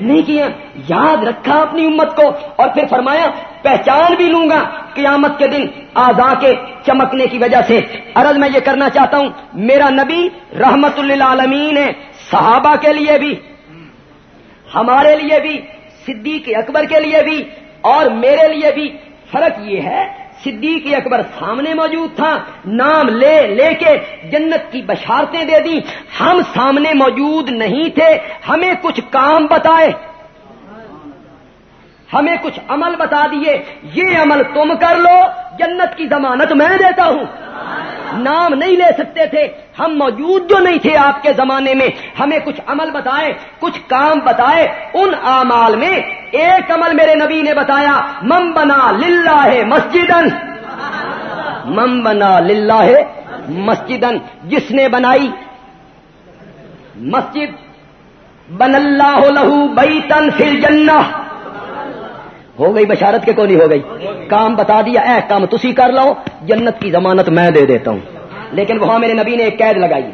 نہیں کیا؟ یاد رکھا اپنی امت کو اور پھر فرمایا، پہچان بھی لوں گا قیامت کے دن آزا کے چمکنے کی وجہ سے۔ عرض میں یہ کرنا چاہتا ہوں، میرا نبی رحمت للعالمین ہے، صحابہ کے لیے بھی، ہمارے لیے بھی، صدیق اکبر کے لیے بھی اور میرے لیے بھی۔ فرق یہ ہے صدیق اکبر سامنے موجود تھا، نام لے لے کے جنت کی بشارتیں دے دی ہم سامنے موجود نہیں تھے، ہمیں کچھ کام بتائے۔ ہمیں کچھ عمل بتا دیے، یہ عمل تم کر لو، جنت کی ضمانت میں دیتا ہوں۔ نام نہیں لے سکتے تھے، ہم موجود جو نہیں تھے آپ کے زمانے میں۔ ہمیں کچھ عمل بتائے، کچھ کام بتائے۔ ان اعمال میں ایک عمل میرے نبی نے بتایا مم بنا للہ ہے مسجدن مم بنا للہ ہے مسجدن جس نے بنائی مسجد بن اللہ لہو بیتن فل جنہ ہو گئی بشارت کے کو نہیں ہو گئی۔ کام بتا دیا، اے کام تسی کر لو جنت کی ضمانت میں دے دیتا ہوں۔ لیکن وہاں میرے نبی نے ایک قید لگائی۔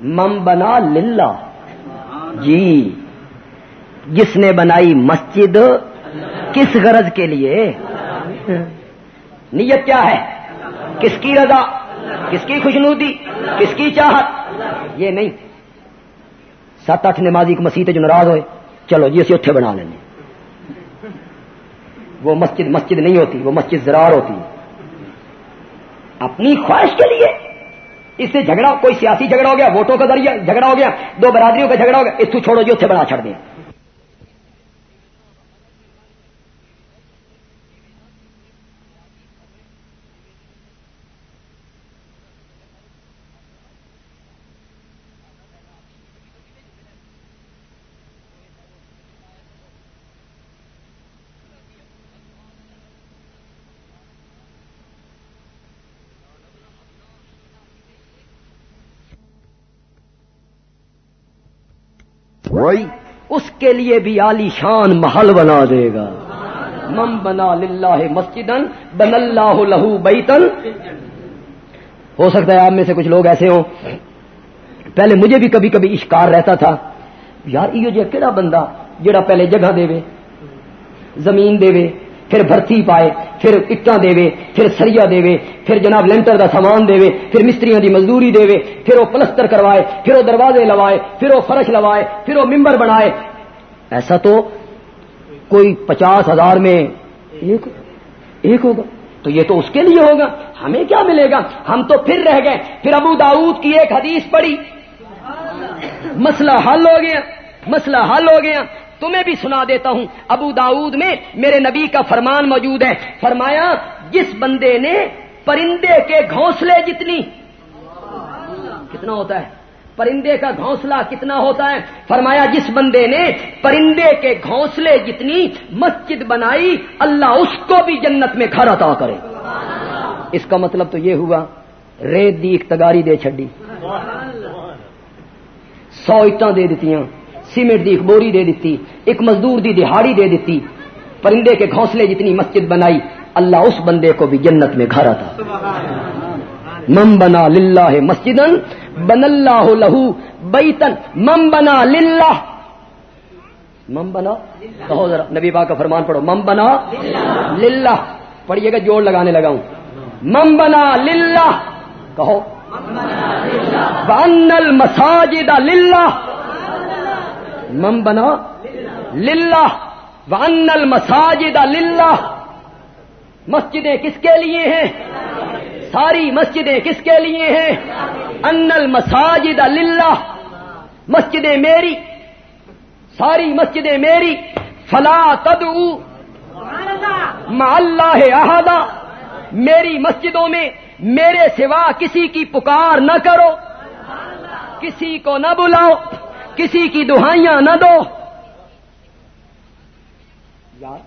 مم بنا للہ۔ جی۔ جس نے بنائی مسجد، کس غرض کے لیے؟ نیت کیا ہے؟ کس کی رضا؟ کس کی خوشنودی؟ کس کی چاہت؟ یہ نہیں۔ سات آٹھ نمازی کی مسیح جو ناراض ہوئے۔ چلو جی اسی اتنے بنا لیں وہ مسجد مسجد نہیں ہوتی، وہ مسجد زرار ہوتی۔ اپنی خواہش کے لیے اس سے جھگڑا، کوئی سیاسی جھگڑا ہو گیا، ووٹوں کا ذریعہ جھگڑا ہو گیا، دو برادریوں کا جھگڑا ہو گیا اتو چھوڑو جی، جو اتنے بنا چھڑ دیں اس کے لیے بھی عالی شان محل بنا دے گا۔ مم بنا للہ مسجدن بن اللہ لہو بیتن ہو سکتا ہے آپ میں سے کچھ لوگ ایسے ہوں۔ پہلے مجھے بھی کبھی کبھی اشکار رہتا تھا۔ یار یہ جو کہڑا بندہ جڑا پہلے جگہ دے زمین دے پھر بھرتی پائے، پھر اٹا دے، پھر سریا دے، پھر جناب لینٹر کا سامان دے، پھر مستری دی مزدوری دے، پھر وہ پلستر کروائے، پھر وہ دروازے لوائے، پھر وہ فرش لوائے، پھر وہ ممبر بنائے۔ ایسا تو کوئی پچاس ہزار میں ایک ایک ہوگا۔ تو یہ تو اس کے لیے ہوگا۔ ہمیں کیا ملے گا؟ ہم تو پھر رہ گئے۔ پھر ابو داؤد کی ایک حدیث پڑی مسئلہ حل ہو گیا۔ مسئلہ حل ہو گیا۔ تمہیں بھی سنا دیتا ہوں۔ ابو داود میں میرے نبی کا فرمان موجود ہے۔ فرمایا، جس بندے نے پرندے کے گھونسلے جتنی، کتنا ہوتا ہے؟ پرندے کا گھونسلہ کتنا ہوتا ہے؟ فرمایا، جس بندے نے پرندے کے گھونسلے جتنی مسجد بنائی، اللہ اس کو بھی جنت میں گھر عطا کرے۔ اس کا مطلب تو یہ ہوا، ریت دی اقتگاری دے چھڈی۔ سو اٹاں دے دیتی سیمنٹ دی ایک بوری دے دیتی ایک مزدور دی دہاڑی دے دیتی۔ پرندے کے گھونسلے جتنی مسجد بنائی اللہ اس بندے کو بھی جنت میں گھر آتا مم بنا للہ مسجد بن اللہ لہو بیتن مم بنا للہ۔ مم بنا؟ کہو ذرا نبی پاک کا فرمان پڑھو۔ مم بنا للہ۔ پڑھیے گا جوڑ لگانے لگا ہوں۔ مم بنا للہ۔ کہو۔ بن المساجد للہ مم بنا؟ للہ. ون المساجد للہ مسجدیں کس کے لیے ہیں؟ ساری مسجدیں کس کے لیے ہیں؟ ان المساجد للہ مسجدیں میری. ساری مسجدیں میری. فلا تدعو مع اللہ احدا میری مسجدوں میں میرے سوا کسی کی پکار نہ کرو. کسی کو نہ بلاؤ. کسی کی دہائیاں نہ دو۔ یار،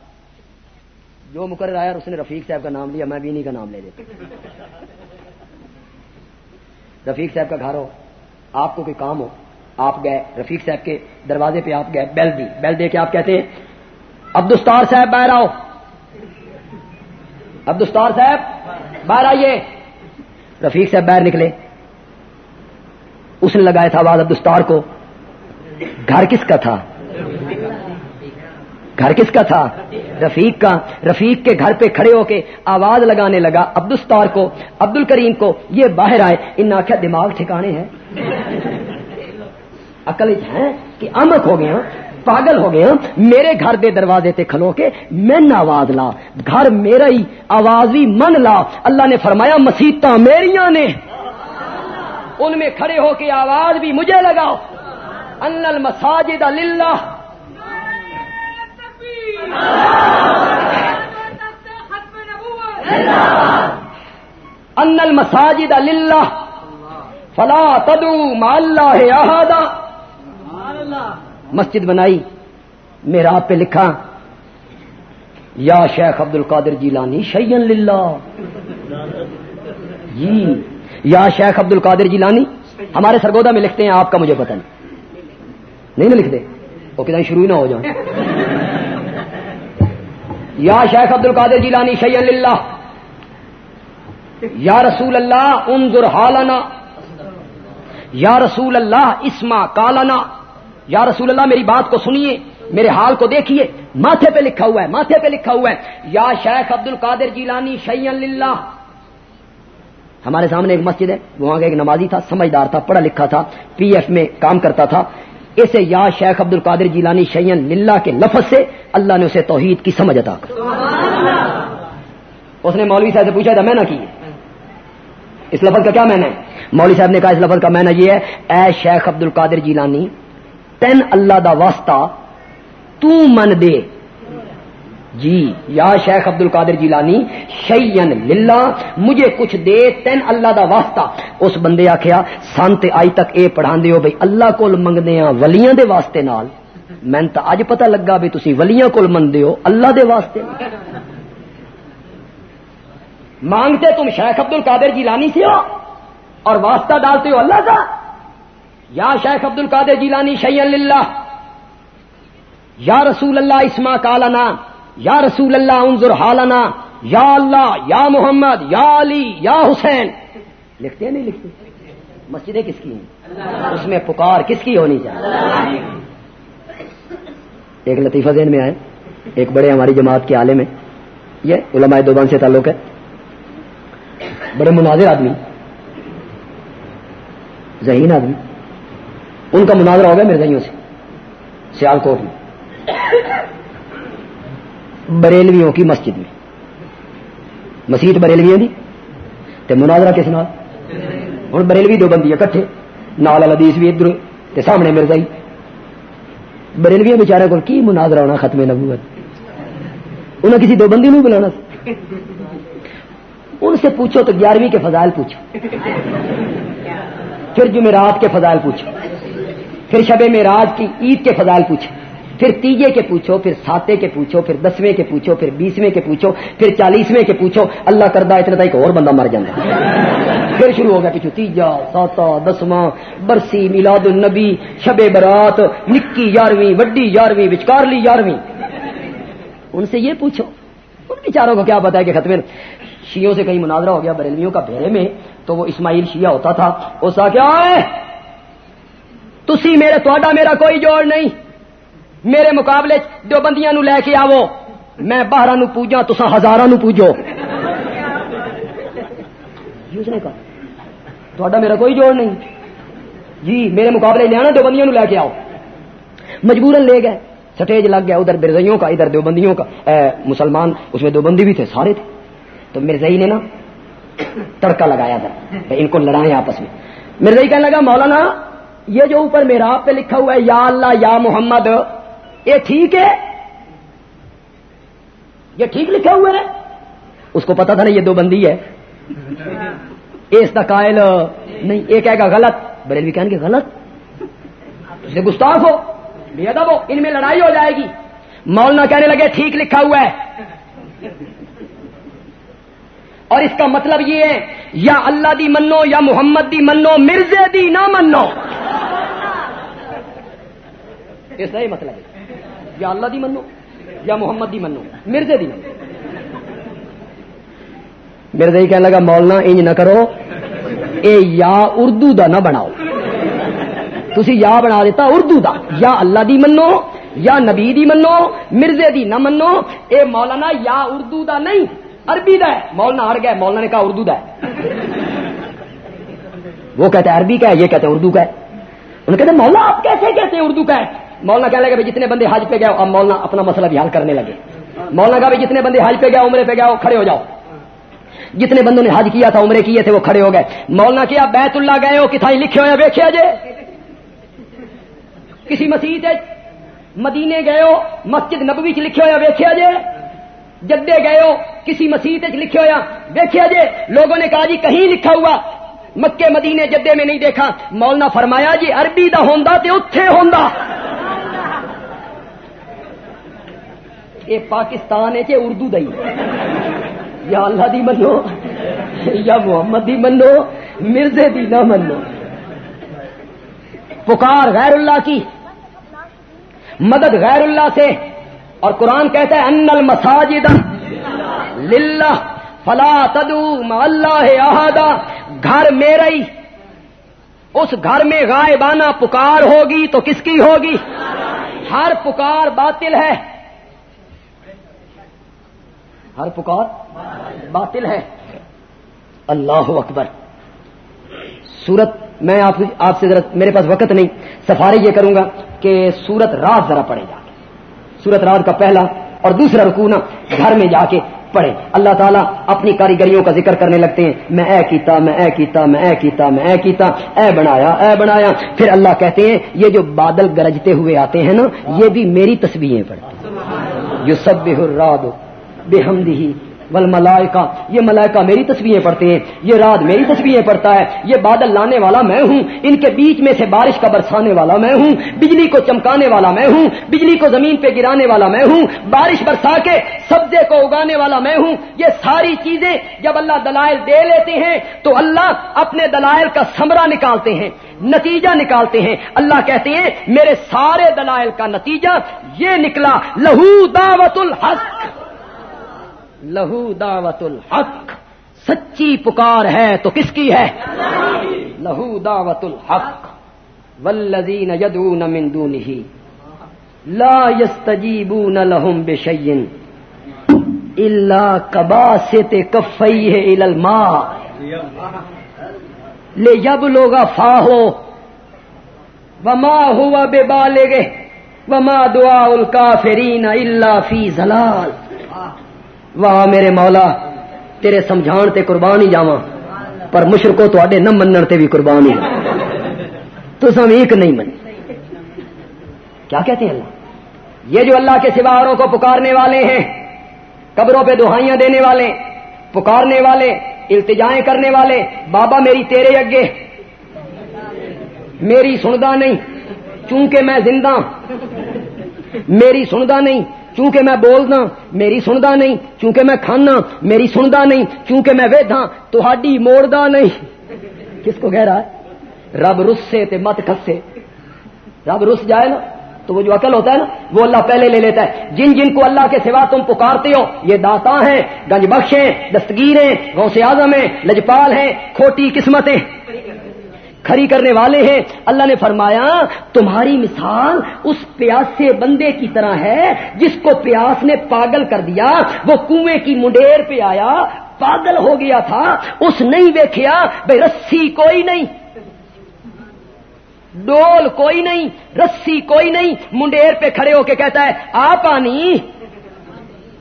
جو مقرر آیا اس نے رفیق صاحب کا نام لیا، میں بھی انہیں کا نام لے لیتا۔ رفیق صاحب کا گھر ہو، آپ کو کوئی کام ہو، آپ گئے، رفیق صاحب کے دروازے پہ آپ گئے، بیل دی، بیل دے کے آپ کہتے ہیں، عبدالستار صاحب، باہر آؤ۔ عبدالستار صاحب، باہر آئیے۔ رفیق صاحب باہر نکلے۔ اس نے لگایا تھا آواز عبدالستار کو۔ گھر کس کا تھا؟ گھر کس کا تھا؟ رفیق کا۔ رفیق کے گھر پہ کھڑے ہو کے آواز لگانے لگا، عبدالستار کو عبد الکریم کو، یہ باہر آئے۔ ان آخیا دماغ ٹھکانے ہیں۔ عقل ہے کہ امک ہو گیا پاگل ہو گیا میرے گھر دے دروازے تے کھلو کے من آواز لا۔ گھر میرا ہی آواز بھی من لا۔ اللہ نے فرمایا مسیطا میریاں نے۔ ان میں کھڑے ہو کے آواز بھی مجھے لگاؤ۔ ان المساجد للہ ان المساجد للہ فلا تدو مع اللہ مسجد بنائی. میرا پہ لکھا. یا شیخ عبد القادر جیلانی شیئن للہ. جی. یا شیخ عبد القادر جیلانی، ہمارے سرگودا میں لکھتے ہیں، آپ کا مجھے پتہ نہیں. نہیں نا لکھتے۔ وہ کتنا شروع ہی نہ ہو جائیں۔ یا شیخ عبد القادر جیلانی شیئن للہ۔ یا رسول اللہ، انظر حالنا۔ یا رسول اللہ اسما کالنا۔ یا رسول اللہ، میری بات کو سنیے، میرے حال کو دیکھیے۔ ماتھے پہ لکھا ہوا ہے، ماتھے پہ لکھا ہوا ہے۔ یا شیخ عبد القادر جیلانی شیئن للہ۔ ہمارے سامنے ایک مسجد ہے، وہاں کا ایک نمازی تھا، سمجھدار تھا، پڑھا لکھا تھا، پی ایف میں کام کرتا تھا۔ اسے یا شیخ عبد القادر جیلانی شیئن للہ کے لفظ سے اللہ نے اسے توحید کی سمجھ عطا کر اس نے مولوی صاحب سے پوچھا تھا میں نہ کی اس لفظ کا کیا میں نے؟ مولوی صاحب نے کہا، اس لفظ کا میں نے یہ ہے، اے شیخ عبد القادر جیلانی تین اللہ دا واسطہ تو من دے۔ جی یا شیخ عبد القادر جیلانی، شیئن للہ، مجھے کچھ دے، تین اللہ دا واسطہ۔ اس بندے آخیا سنت آئی تک اے پڑھا ہو بھائی اللہ کو منگنے ہاں ولیاں دے واسطے نال۔ میں تو اج پتہ لگا بھی تسی ولیاں کول مندے ہو، اللہ دے واسطے۔ مانگتے تم شیخ عبد القادر جیلانی سے ہو، اور واسطہ ڈالتے ہو اللہ کا یا شیخ عبد القادر جیلانی، شیئن للہ۔ یا رسول اللہ اسما کالنا یا رسول اللہ انظر حالنا، یا اللہ، یا محمد، یا علی، یا حسین۔ لکھتے ہیں نہیں لکھتے؟ مسجدیں کس کی ہیں؟ اس میں پکار کس کی ہونی چاہیے؟ ایک لطیفہ ذہن میں آئے، ایک بڑے ہماری جماعت کے عالم میں یہ علماء دوبان سے تعلق ہے۔ بڑے مناظر آدمی، ذہین آدمی۔ ان کا مناظرہ ہو گیا میرے ذہیوں سے، سیال کوٹ میں۔ بریلویوں کی مسجد میں۔ مسیح بریلویوں کی تے مناظرہ کس نال؟ ہوں بریلوی دو بندی کٹھے نال الدیس بھی ادھر تے سامنے مرزائی جی۔ بریلوی بچارے کو کی مناظرہ ہونا ختم نبوت؟ انہیں کسی دو بندی نہیں بلانا ان سے پوچھو تو گیارہویں کے فضائل پوچھو۔ پھر جمعرات کے فضائل پوچھو۔ پھر شب معراج کی عید کے فضائل پوچھو۔ پھر تیجے کے پوچھو، پھر ساتے کے پوچھو، پھر دسویں کے پوچھو، پھر بیسویں کے پوچھو، پھر چالیسویں کے پوچھو، اللہ کردہ اتنا ایک اور بندہ مر جاتا پھر شروع ہو گیا پچھو تیجا ساتا دسواں، برسی، میلاد النبی، شب برات، نکی یارویں، وڈی یارویں، وچکارلی یارویں۔ ان سے یہ پوچھو، ان بیچاروں کو کیا پتا ہے کہ ختم شیوں سے کہیں مناظرہ ہو گیا بریلویوں کا بھیرے میں، تو وہ اسماعیل شیعہ ہوتا تھا اس کا کیا تسی میرے تھوڑا میرا کوئی جوڑ نہیں۔ میرے مقابلے دو بندیاں نو لے کے آو میں باہر نو پوجا تسا ہزار نو پوجو۔ تھوڑا میرا کوئی جوڑ نہیں۔ جی میرے مقابلے لیا دو بندیاں نو لے کے آؤ۔ مجبورن لے گئے۔ سٹیج لگ گیا، ادھر برزئیوں کا، ادھر دیوبندیوں کا۔ مسلمان، اس میں دیوبندی بھی تھے، سارے تھے۔ تو مرزئی نے نا تڑکا لگایا تھا ان کو لڑائیں آپس میں۔ مرزئی کہنے لگا، مولانا، یہ جو اوپر میرا پہ لکھا ہوا ہے، یا اللہ، یا محمد یہ ٹھیک ہے؟ یہ ٹھیک لکھا ہوا ہے اس کو پتا تھا نا یہ دو بندی ہے۔ اس کا قائل، نہیں، یہ کہے گا غلط۔ بریلوی کہیں گے غلط؟ اسے گستاخ ہو بے ادب ہو، ان میں لڑائی ہو جائے گی۔ مولانا کہنے لگے، ٹھیک لکھا ہوا ہے۔ اور اس کا مطلب یہ ہے، یا اللہ دی منو، یا محمد دی منو مرزے دی نہ منو۔ یہ صحیح مطلب ہے۔ یا اللہ دی منو یا محمد دی منو مرزے دی۔ منو مرزے ہی کہنے لگا مولنا انج نہ کرو۔ اے یا اردو دا نہ بناؤ۔ تھی یا بنا دیتا اردو دا۔ یا اللہ دی منو، یا نبی دی منو مرزے دی نہ منو۔ اے مولانا، یا اردو دا نہیں، عربی دا ہے۔ مولانا ہر گئے، مولانا نے کہا اردو دا ہے۔ وہ کہتے عربی کا ہے، یہ کہتے اردو کا ہے۔ انہوں کہتے مولانا، آپ کیسے کہتے اردو کا ہے؟ مولانا کہنے لگے جتنے بندے حج پہ گئے اب مولانا اپنا مسئلہ بھی حل کرنے لگے۔ مولانا کہا جتنے بندے حج پہ گئے عمرے پہ گئے کھڑے ہو جاؤ۔ جتنے بندوں نے حج کیا تھا، عمرے کیے تھے، وہ کھڑے ہو گئے۔ مولانا کیا بیت اللہ گئے ہو کتائی لکھے ہوئے ویکیا جے کسی مسیح مدینے گئے ہو، مسجد نبوی چ لکھے ہوا ویکیا جے جدے گئے ہو، کسی مسیح لکھے ہوا ویکیا جے لوگوں نے کہا جی کہیں لکھا ہوا مکے مدینے جدے میں نہیں دیکھا۔ مولانا فرمایا جی عربی دا ہوندا تے اتے ہوندا۔ یہ پاکستان ہے کہ اردو دئی یا اللہ دی منو، یا محمد دی منو مرزے دی نہ منو۔ پکار غیر اللہ کی، مدد غیر اللہ سے۔ اور قرآن کہتا ہے، ان المساجد للہ فلا تدو اللہ احدا۔ گھر میرا ہی، اس گھر میں غائبانہ پکار ہوگی تو کس کی ہوگی؟ ہر پکار باطل ہے۔ ہر پکار باطل ہے۔ اللہ اکبر۔ سورت، میں آپ سے ذرا میرے پاس وقت نہیں سفاری یہ کروں گا کہ سورت رات ذرا پڑے جا کے۔ سورت رات کا پہلا اور دوسرا رکونا گھر میں جا کے پڑھے۔ اللہ تعالیٰ اپنی کاریگریوں کا ذکر کرنے لگتے ہیں۔ میں اے کیتا، میں اے کیتا، میں اے کیتا، میں اے کیتا، اے بنایا اے بنایا۔ پھر اللہ کہتے ہیں، یہ جو بادل گرجتے ہوئے آتے ہیں نا، یہ بھی میری تصویریں پڑھتے ہیں۔ جو سب بے بے ہی ول ملائکا یہ ملائکہ میری تصویریں پڑھتے ہیں، یہ رات میری تصویریں پڑھتا ہے، یہ بادل لانے والا میں ہوں، ان کے بیچ میں سے بارش کا برسانے والا میں ہوں، بجلی کو چمکانے والا میں ہوں، بجلی کو زمین پہ گرانے والا میں ہوں، بارش برسا کے سبزے کو اگانے والا میں ہوں۔ یہ ساری چیزیں جب اللہ دلائل دے لیتے ہیں، تو اللہ اپنے دلائل کا سمرا نکالتے ہیں، نتیجہ نکالتے ہیں۔ اللہ کہتے ہیں، میرے سارے دلائل کا نتیجہ یہ نکلا، لہو دعوت الحق۔ لہو دعوت الحق۔ سچی پکار ہے تو کس کی ہے؟ لہو دعوت الحق۔ ولزین یدون من دونه لا يستجيبون لهم بشيء الا كباسط كفيه الى الماء ليبلغ فاه وما هو ببالغه وما دعاء الكافرين الا في ضلال۔ واہ میرے مولا، تیرے سمجھان تے قربان ہی جاواں، پر مشرکو تو نہ منن تے بھی قربان ہی تو سم ایک نہیں من کیا کہتے ہیں اللہ؟ یہ جو اللہ کے سواروں کو پکارنے والے ہیں، قبروں پہ دہائیاں دینے والے، پکارنے والے، التجائیں کرنے والے، بابا میری تیرے اگے، میری سندا نہیں، چونکہ میں زندہ میری سندا نہیں چونکہ میں بولنا، میری سندا نہیں، چونکہ میں کھانا، میری سندا نہیں، چونکہ میں ویدا تو موڑا نہیں۔ کس کو کہہ رہا ہے؟ رب رس سے تے مت کسے رب رس جائے نا، تو وہ جو عقل ہوتا ہے نا، وہ اللہ پہلے لے لیتا ہے۔ جن جن کو اللہ کے سوا تم پکارتے ہو، یہ داتا ہیں گنج بخش ہیں، دستگیر ہیں، غوث اعظم ہیں، لجپال ہیں، کھوٹی قسمتیں۔ کھری کرنے والے ہیں۔ اللہ نے فرمایا، تمہاری مثال اس پیاسے بندے کی طرح ہے جس کو پیاس نے پاگل کر دیا۔ وہ کنویں کی منڈیر پہ آیا، پاگل ہو گیا تھا، اس نہیں دیکھیا بھائی رسی کوئی نہیں۔ ڈول کوئی نہیں، رسی کوئی نہیں۔ منڈیر پہ کھڑے ہو کے کہتا ہے، آ پانی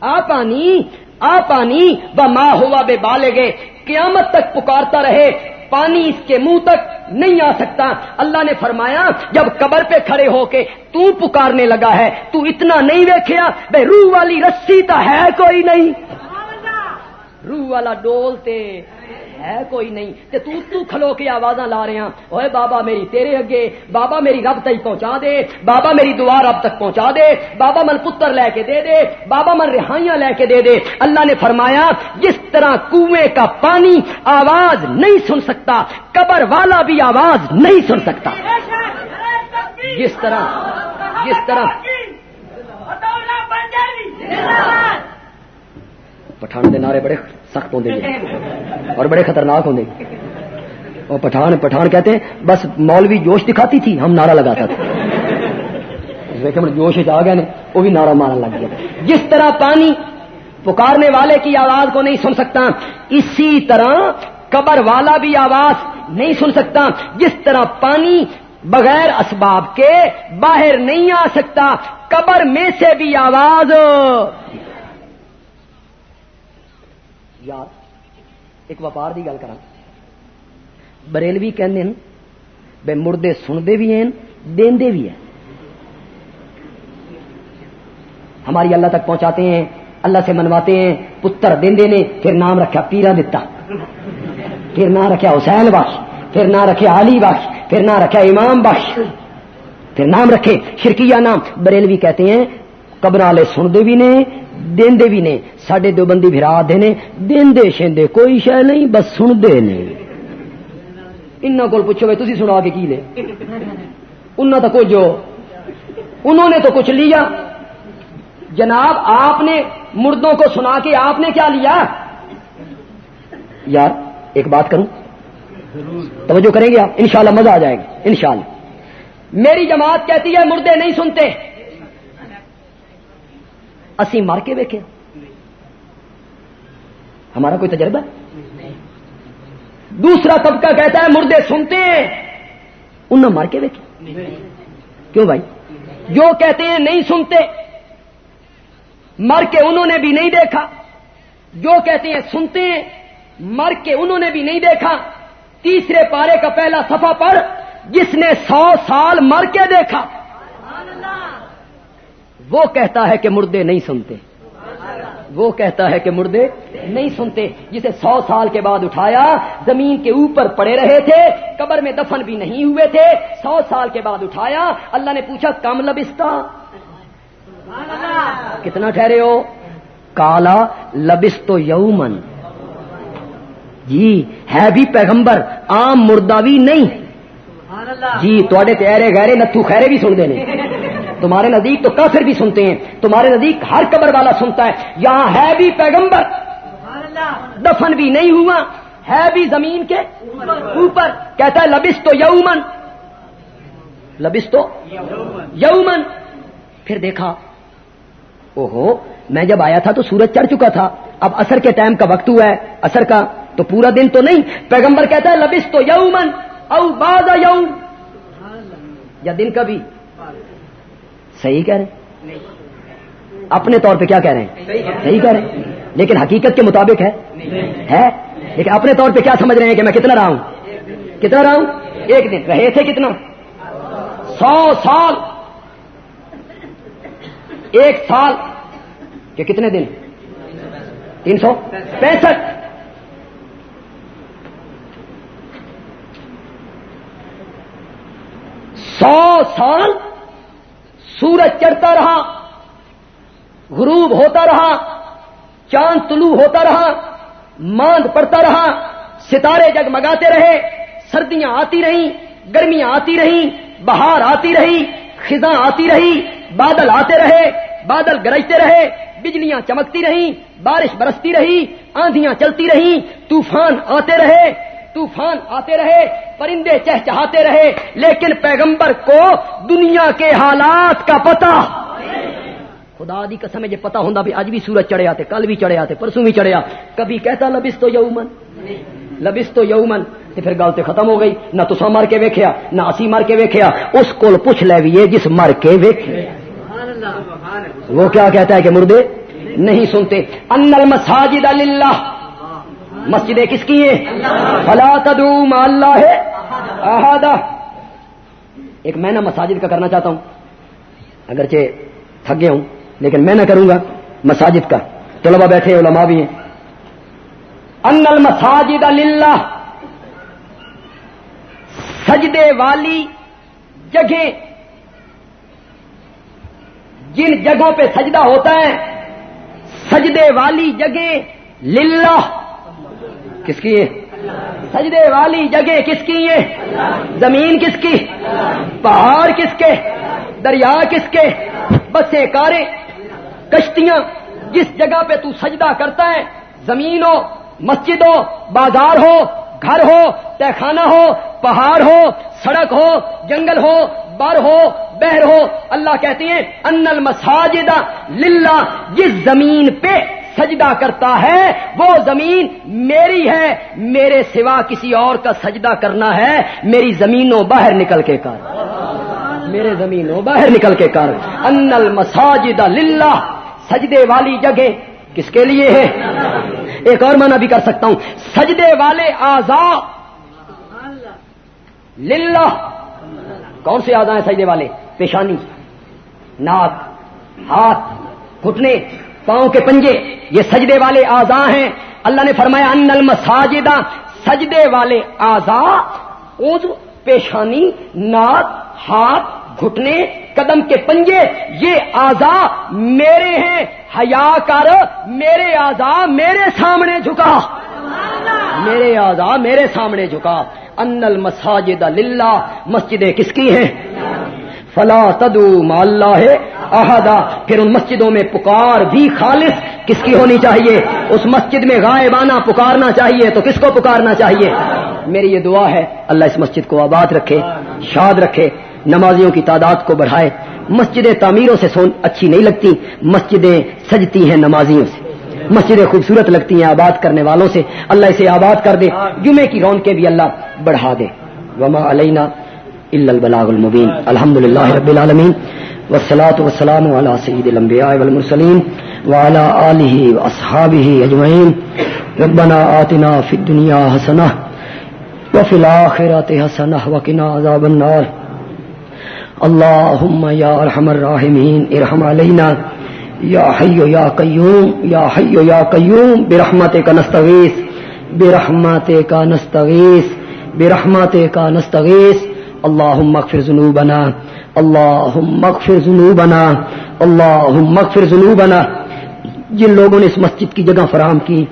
آ پانی آ پانی۔ و ماں ہوا بے بالے گے قیامت تک پکارتا رہے۔ پانی اس کے منہ تک نہیں آ سکتا۔ اللہ نے فرمایا جب قبر پہ کھڑے ہو کے تو پکارنے لگا ہے تو اتنا نہیں دیکھیا بے روح والی رسی تو ہے کوئی نہیں۔ روح والا ڈولتے ہے کوئی نہیں. تے تو تو کھلو کے آواز لا رہے ہیں. اوے بابا میری تیرے اگے. بابا میری رب تک پہنچا دے. بابا میری دعا رب تک پہنچا دے. بابا من پتر لے کے دے دے. بابا من رہائیاں لے کے دے دے. اللہ نے فرمایا، جس طرح کنویں کا پانی آواز نہیں سن سکتا، قبر والا بھی آواز نہیں سن سکتا. جس طرح جس طرح. پٹھان دے نعرے بڑے سخت ہوتے ہیں جی اور بڑے خطرناک ہوتے جی۔ اور پٹھان پٹھان کہتے ہیں، بس مولوی جوش دکھاتی تھی، ہم نعرہ لگاتا تھا۔ جوش آ گئے وہ بھی نعرہ مارنے لگ گیا۔ جس طرح پانی پکارنے والے کی آواز کو نہیں سن سکتا، اسی طرح قبر والا بھی آواز نہیں سن سکتا۔ جس طرح پانی بغیر اسباب کے باہر نہیں آ سکتا، قبر میں سے بھی آواز۔ یار ایک وپار کی گل کرا بریلوی کہندے ہیں بے مردے سنتے بھی ہیں دے بھی ہیں۔ ہماری اللہ تک پہنچاتے ہیں، اللہ سے منواتے ہیں، پتر دے نے، پھر نام رکھا پیرا دتا۔ پھر نہ رکھا حسین بخش، پھر نہ رکھے علی بخش، پھر نہ رکھا امام بخش۔ پھر نام رکھے شرکیہ نام۔ بریلوی کہتے ہیں، قبر والے سنتے بھی نے دے بھی نے سڈے دو بندی برا دے نے دے شیندے، کوئی شہ نہیں، بس سنتے نہیں ان کو پوچھو بھائی تھی سنا کے کی لے؟ انہوں تو کچھ انہوں نے تو کچھ لیا۔ جناب، آپ نے مردوں کو سنا کے آپ نے کیا لیا؟ یار، ایک بات کروں۔ توجہ کریں گے آپ؟ انشاءاللہ مزہ آ جائے گا انشاءاللہ۔ میری جماعت کہتی ہے، مردے نہیں سنتے۔ اسی مر کے ویکے ہمارا کوئی تجربہ؟ دوسرا طبقہ کہتا ہے، مردے سنتے ہیں۔ انہوں نے مر کے ویکے کیوں بھائی؟ جو کہتے ہیں نہیں سنتے، مر کے انہوں نے بھی نہیں دیکھا۔ جو کہتے ہیں سنتے ہیں، مر کے انہوں نے بھی نہیں دیکھا۔ تیسرے پارے کا پہلا سفا پر جس نے سو سال مر کے دیکھا۔ وہ کہتا ہے کہ مردے نہیں سنتے۔ وہ کہتا ہے کہ مردے نہیں سنتے۔ جسے سو سال کے بعد اٹھایا زمین کے اوپر پڑے رہے تھے قبر میں دفن بھی نہیں ہوئے تھے۔ سو سال کے بعد اٹھایا اللہ نے پوچھا کم لبستہ کتنا ٹھہرے ہو؟ کالا لبستو یومن۔ جی ہے بھی پیغمبر عام مردہ بھی نہیں۔ جی تے تیرے گہرے نتھو خیرے بھی سن دے تمہارے نزدیک تو کافر بھی سنتے ہیں، تمہارے نزدیک ہر قبر والا سنتا ہے، یہاں ہے بھی پیغمبر، دفن بھی نہیں ہوا، ہے بھی زمین کے اوپر، کہتا ہے لبس تو یومن لبس تو یومن، پھر دیکھا او ہو میں جب آیا تھا تو سورج چڑھ چکا تھا، اب اثر کے ٹائم کا وقت ہوا ہے اثر کا تو پورا دن تو نہیں، پیغمبر کہتا ہے لبس تو یومن، او باز یوم، یا دن کا بھی صحیح کہہ رہے ہیں؟ اپنے طور پہ کیا کہہ رہے ہیں؟ صحیح کہہ رہے ہیں۔ لیکن حقیقت کے مطابق ہے؟ ہے؟ لیکن اپنے طور پہ کیا سمجھ رہے ہیں کہ میں کتنا رہا ہوں؟ کتنا رہا ہوں؟ ایک دن۔ رہے تھے کتنا؟ سو سال۔ ایک سال۔ کہ کتنے دن؟ تین سو پینسٹھ۔ سو سال سورج چڑھتا رہا، غروب ہوتا رہا، چاند طلوع ہوتا رہا، ماند پڑتا رہا، ستارے جگمگاتے رہے، سردیاں آتی رہیں، گرمیاں آتی رہیں، بہار آتی رہی، خزاں آتی رہی، بادل آتے رہے، بادل گرجتے رہے، بجلیاں چمکتی رہیں، بارش برستی رہی آندیاں چلتی رہیں، طوفان آتے رہے طوفان آتے رہے، پرندے چہچہاتے رہے، لیکن پیغمبر کو دنیا کے حالات کا پتا خدا دی قسم جی پتا ہوں بھی اج بھی سورج چڑھے آتے، کل بھی چڑھے آتے، پرسوں بھی چڑھیا کبھی کہتا لبس تو یومن، لبس تو یومن، تے پھر گل تو ختم ہو گئی۔ نہ تسا مر کے ویکھیا، نہ اسی مر کے ویکھیا، اس کو پوچھ لے بھی جس مر کے ویکھے۔ وہ کیا کہتا ہے کہ مردے، نہیں سنتے۔ ان المساجد للہ مسجدیں کس کی ہیں؟ فلا تدعو مع اللہ ہے احدہ ایک میں نہ مساجد کا کرنا چاہتا ہوں. اگرچہ تھک گیا ہوں، لیکن میں نہ کروں گا مساجد کا. طلبا بیٹھے علماء بھی ہیں. ان المساجد للہ. سجدے والی جگہ جن جگہوں پہ سجدہ ہوتا ہے، سجدے والی جگہ للہ. کس کی ہے؟ سجدے والی جگہ کس کی ہے؟ زمین کس کی؟ پہاڑ کس کے؟ دریا کس کے؟ بسیں، کاریں، کشتیاں۔ جس جگہ پہ تو سجدہ کرتا ہے زمین ہو مسجد ہو بازار ہو، گھر ہو، تہخانہ ہو، پہاڑ ہو، سڑک ہو، جنگل ہو، بر ہو بہر ہو، اللہ کہتے ہیں، ان المساجد للہ جس زمین پہ سجدہ کرتا ہے، وہ زمین میری ہے، میرے سوا کسی اور کا سجدہ کرنا ہے، میری زمینوں باہر نکل کے کر۔ میرے زمینوں باہر نکل کے کر۔ ان المساجد للہ، سجدے والی جگہ کس کے لیے ہے؟ ایک اور معنی بھی کر سکتا ہوں۔ سجدے والے آزاد للہ۔ کون سے آزاد ہیں سجدے والے؟ پیشانی، ناک، ہاتھ، گھٹنے۔ پاؤں کے پنجے، یہ سجدے والے آزا ہیں۔ اللہ نے فرمایا، ان المساجدہ سجدے والے آزا پیشانی ناک ہاتھ، گھٹنے، قدم کے پنجے، یہ آزا میرے ہیں۔ حیا کر، میرے آزا میرے سامنے جھکا۔ میرے آزا میرے سامنے جھکا۔ ان المساجد للہ، مسجدیں کس کی ہیں؟ فلا تدو ماللہ ہے احدا پھر ان مسجدوں میں پکار بھی خالص، کس کی ہونی چاہیے؟ اس مسجد میں غائبانہ پکارنا چاہیے، تو کس کو پکارنا چاہیے؟ میری یہ دعا ہے، اللہ اس مسجد کو آباد رکھے، شاد رکھے، نمازیوں کی تعداد کو بڑھائے۔ مسجدیں تعمیروں سے سون اچھی نہیں لگتی، مسجدیں سجتی ہیں نمازیوں سے۔ مسجدیں خوبصورت لگتی ہیں آباد کرنے والوں سے، اللہ اسے آباد کر دے، جمعے کی رون کے بھی اللہ بڑھا دے۔ وما علینا البلاغ المبین الحمد للہ رب العالمین۔ وسلاۃ وسلام علی سعید الانبیاء والمرسلین وعلى آلہ واصحابہ اجمعین ربنا آتنا فی الدنیا حسنہ وفی الآخرات حسنہ وقنا عذاب النار. اللهم يا ارحم الراحمین ارحم علینا یا حی یا قیوم یا حی یا قیوم برحمتک نستغیث برحمتک نستغیث برحمتک نستغیث اللهم اغفر ذنوبنا اللهم اغفر ذنوبنا اللهم اغفر ذنوبنا۔ جن لوگوں نے اس مسجد کی جگہ فراہم کی،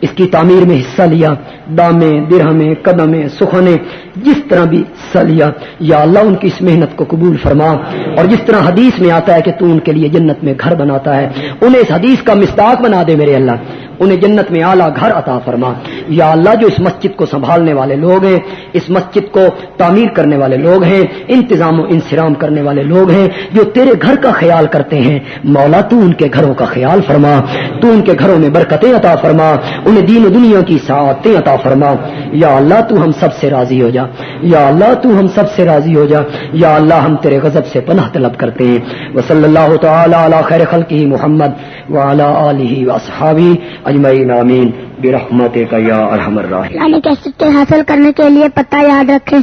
اس کی تعمیر میں حصہ لیا، دامے درہمیں قدمیں سخنے، جس طرح بھی حصہ لیا، یا اللہ ان کی اس محنت کو قبول فرما۔ اور جس طرح حدیث میں آتا ہے کہ تو ان کے لیے جنت میں گھر بناتا ہے، انہیں اس حدیث کا مستاق بنا دے میرے اللہ۔ انہیں جنت میں اعلیٰ گھر عطا فرما۔ یا اللہ، جو اس مسجد کو سنبھالنے والے لوگ ہیں، اس مسجد کو تعمیر کرنے والے لوگ ہیں، انتظام و انسرام کرنے والے لوگ ہیں، جو تیرے گھر کا خیال کرتے ہیں۔ مولا، تو ان کے گھروں کا خیال فرما۔ تو ان کے گھروں میں برکتیں عطا فرما۔ انہیں دین و دنیا کی سعادتیں عطا فرما۔ یا اللہ، تو ہم سب سے راضی ہو جا۔ یا اللہ، تو ہم سب سے راضی ہو جا۔ یا اللہ، ہم تیرے غضب سے پناہ طلب کرتے ہیں۔ وہ صلی اللہ تعالی علی خیر خلقی محمد وعلی آلہ واصحابہ اجمعین، آمین. برحمت کا یا ارحم الراحمین. کیسے حاصل کرنے کے لیے پتہ یاد رکھیں۔